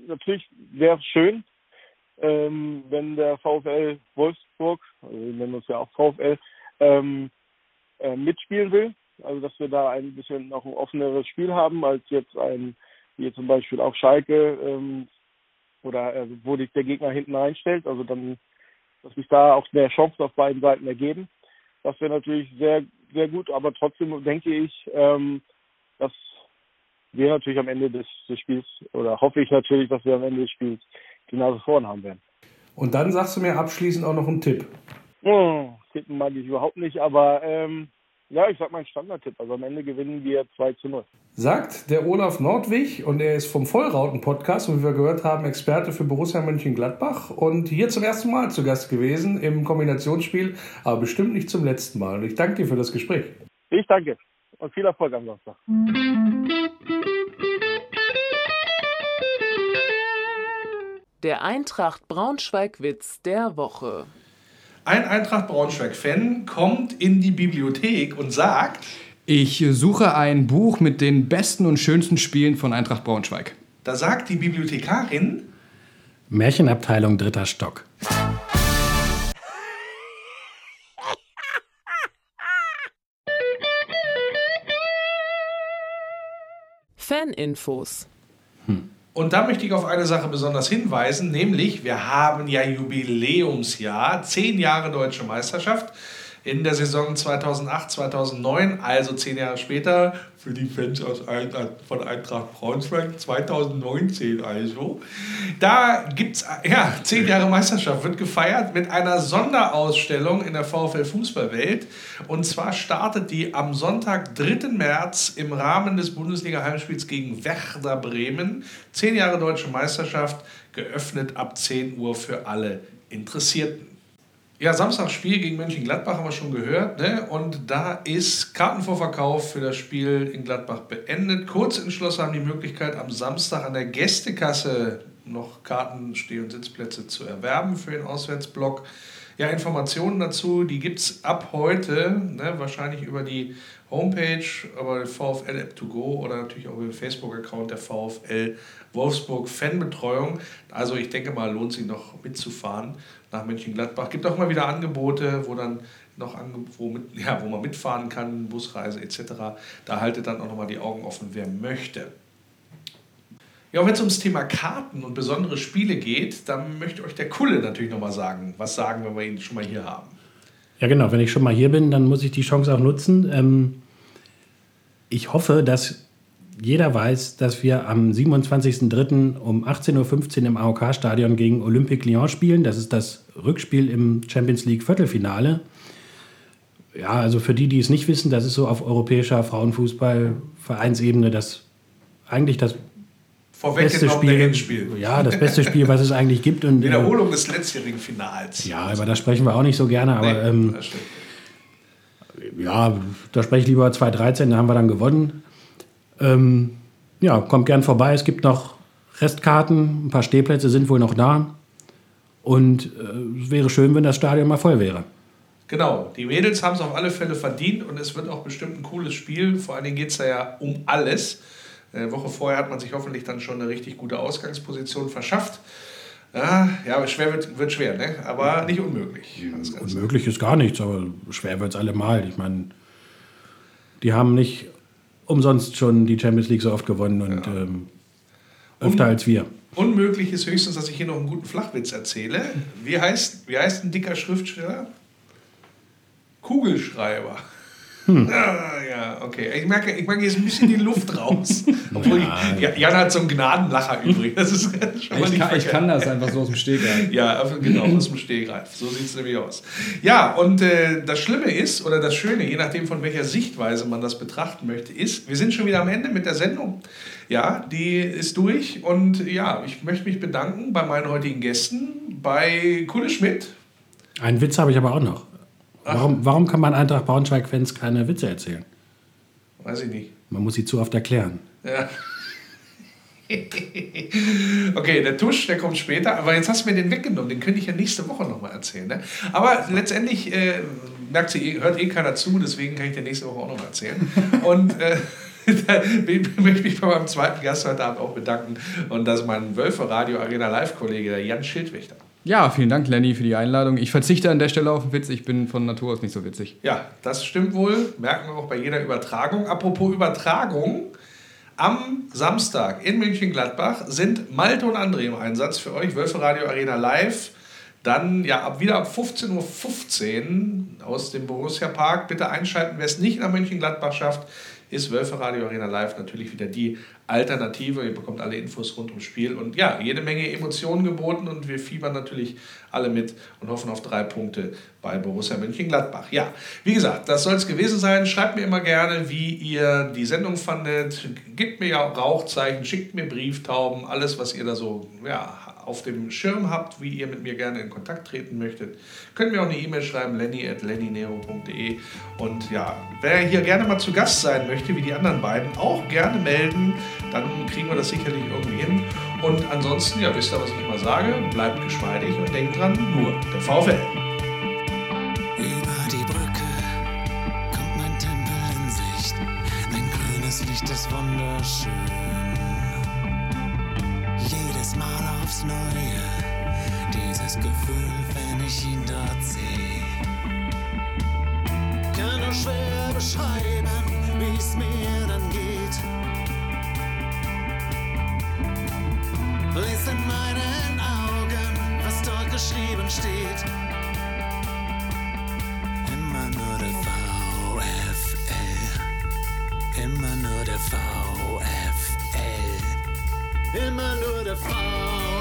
natürlich sehr schön, ähm, wenn der VfL Wolfsburg, also wir nennen uns ja auch VfL, ähm, äh, mitspielen will. Also dass wir da ein bisschen noch ein offeneres Spiel haben als jetzt ein, wie zum Beispiel auch Schalke ähm, oder äh, wo sich der Gegner hinten einstellt. Also dann, dass sich da auch mehr Chancen auf beiden Seiten ergeben. Das wäre natürlich sehr, sehr gut, aber trotzdem denke ich, ähm, dass wir natürlich am Ende des, des Spiels oder hoffe ich natürlich, dass wir am Ende des Spiels die Nase vorn haben werden. Und dann sagst du mir abschließend auch noch einen Tipp. Oh, tippen mag ich überhaupt nicht, aber ähm, ja, ich sag mal einen Standardtipp. Also am Ende gewinnen wir 2 zu 0. Sagt der Olaf Nordwig und er ist vom Vollrauten-Podcast und wie wir gehört haben, Experte für Borussia Mönchengladbach und hier zum ersten Mal zu Gast gewesen im Kombinationsspiel, aber bestimmt nicht zum letzten Mal. Und ich danke dir für das Gespräch. Ich danke und viel Erfolg am Samstag. Der Eintracht Braunschweig-Witz der Woche. Ein Eintracht Braunschweig-Fan kommt in die Bibliothek und sagt: Ich suche ein Buch mit den besten und schönsten Spielen von Eintracht Braunschweig. Da sagt die Bibliothekarin: Märchenabteilung dritter Stock. Faninfos. Und da möchte ich auf eine Sache besonders hinweisen, nämlich wir haben ja Jubiläumsjahr, zehn Jahre deutsche Meisterschaft in der Saison 2008, 2009, also zehn Jahre später für die Fans aus Eintracht, von Eintracht Braunschweig 2019 also. Da gibt es, ja, zehn Jahre Meisterschaft wird gefeiert mit einer Sonderausstellung in der VfL Fußballwelt. Und zwar startet die am Sonntag, 3. März im Rahmen des Bundesliga-Heimspiels gegen Werder Bremen. Zehn Jahre Deutsche Meisterschaft, geöffnet ab 10 Uhr für alle Interessierten. Ja, Samstagsspiel gegen Mönchengladbach haben wir schon gehört. Ne? Und da ist Kartenvorverkauf für das Spiel in Gladbach beendet. Kurzentschlossen haben die Möglichkeit, am Samstag an der Gästekasse noch Karten, Steh- und Sitzplätze zu erwerben für den Auswärtsblock. Ja, Informationen dazu, die gibt es ab heute, ne? wahrscheinlich über die Homepage, aber VfL App to go oder natürlich auch über den Facebook-Account der VfL Wolfsburg Fanbetreuung. Also ich denke mal, lohnt sich noch mitzufahren nach Mönchengladbach. Gibt auch mal wieder Angebote, wo dann noch wo, mit, ja, wo man mitfahren kann, Busreise etc. Da haltet dann auch nochmal die Augen offen, wer möchte. Ja, wenn es ums Thema Karten und besondere Spiele geht, dann möchte euch der Kulle natürlich nochmal sagen, was sagen, wenn wir ihn schon mal hier haben. Ja, genau. Wenn ich schon mal hier bin, dann muss ich die Chance auch nutzen. Ähm, ich hoffe, dass jeder weiß, dass wir am 27.03. um 18.15 Uhr im AOK-Stadion gegen Olympique Lyon spielen. Das ist das Rückspiel im Champions League Viertelfinale. Ja, also für die, die es nicht wissen, das ist so auf europäischer Frauenfußball-Vereinsebene das eigentlich das beste Spiel. Endspiel. Ja, das beste Spiel, was es eigentlich gibt. Und, äh, Wiederholung des letztjährigen Finals. ja, über das sprechen wir auch nicht so gerne, aber Nee, ähm, ja, da spreche ich lieber 2-13, da haben wir dann gewonnen. Ähm, ja, kommt gern vorbei. Es gibt noch Restkarten, ein paar Stehplätze sind wohl noch da. Und äh, es wäre schön, wenn das Stadion mal voll wäre. Genau, die Mädels haben es auf alle Fälle verdient und es wird auch bestimmt ein cooles Spiel. Vor allen Dingen geht es da ja um alles. Eine Woche vorher hat man sich hoffentlich dann schon eine richtig gute Ausgangsposition verschafft. Ja, ja aber schwer wird, wird schwer, ne? aber nicht unmöglich. Unmöglich ist gar nichts, aber schwer wird es allemal. Ich meine, die haben nicht umsonst schon die Champions League so oft gewonnen und Ja. ähm, öfter als wir. Unmöglich ist höchstens, dass ich hier noch einen guten Flachwitz erzähle. Wie heißt, wie heißt ein dicker Schriftsteller? Kugelschreiber. Ah, ja, okay. Ich merke, ich merke, hier ist ein bisschen die Luft raus. Obwohl ich, Ja- Jan hat so einen Gnadenlacher übrig. Das ist schon mal Ich kann, ich kann das einfach so aus dem Stegreif. Ja, genau, aus dem Stehgreif. So sieht es nämlich aus. Ja, und äh, das Schlimme ist, oder das Schöne, je nachdem von welcher Sichtweise man das betrachten möchte, ist, wir sind schon wieder am Ende mit der Sendung. Ja, die ist durch. Und ja, ich möchte mich bedanken bei meinen heutigen Gästen, bei Kulle Schmidt. Einen Witz habe ich aber auch noch. Warum, warum kann man Eintracht Braunschweig-Fans keine Witze erzählen? Weiß ich nicht. Man muss sie zu oft erklären. Ja. Okay, der Tusch, der kommt später, aber jetzt hast du mir den weggenommen, den könnte ich ja nächste Woche nochmal erzählen. Ne? Aber letztendlich äh, merkt sie, hört eh keiner zu, deswegen kann ich dir nächste Woche auch nochmal erzählen. Und äh, da möchte ich mich bei meinem zweiten Gast heute Abend auch bedanken und das ist mein Wölfe Radio Arena Live-Kollege, der Jan Schildwächter. Ja, vielen Dank, Lenny, für die Einladung. Ich verzichte an der Stelle auf den Witz. Ich bin von Natur aus nicht so witzig. Ja, das stimmt wohl, merken wir auch bei jeder Übertragung. Apropos Übertragung, am Samstag in München-Gladbach sind Malte und André im Einsatz für euch, Wölfe Radio Arena Live. Dann ja ab, wieder ab 15.15 Uhr aus dem Borussia Park. Bitte einschalten, wer es nicht nach München-Gladbach schafft, ist Wölfe Radio Arena Live natürlich wieder die Alternative. Ihr bekommt alle Infos rund ums Spiel und ja, jede Menge Emotionen geboten und wir fiebern natürlich alle mit und hoffen auf drei Punkte bei Borussia Mönchengladbach. Ja, wie gesagt, das soll es gewesen sein. Schreibt mir immer gerne, wie ihr die Sendung fandet. Gebt mir ja auch Rauchzeichen, schickt mir Brieftauben, alles, was ihr da so ja, auf dem Schirm habt, wie ihr mit mir gerne in Kontakt treten möchtet. Könnt mir auch eine E-Mail schreiben, lenny at lennynero.de. Und ja, wer hier gerne mal zu Gast sein möchte, wie die anderen beiden, auch gerne melden. Dann kriegen wir das sicherlich irgendwie hin. Und ansonsten, ja, wisst ihr, was ich immer sage, bleibt geschmeidig und denkt dran, nur der VfL. Über aufs Neue, dieses Gefühl, wenn ich ihn dort sehe. Kann nur schwer beschreiben, wie es mir dann geht. Lies in meinen Augen, was dort geschrieben steht. Immer nur der VfL. Immer nur der VfL. Immer nur der VfL.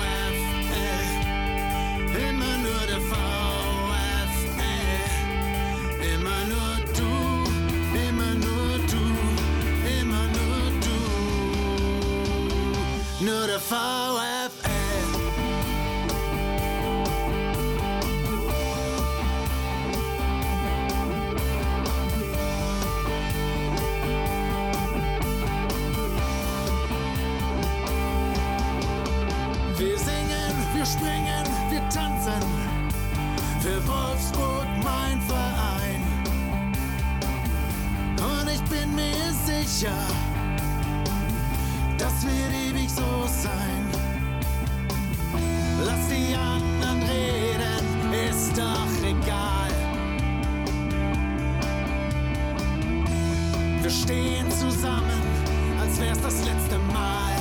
Du. Wir stehen zusammen, als wär's das letzte Mal.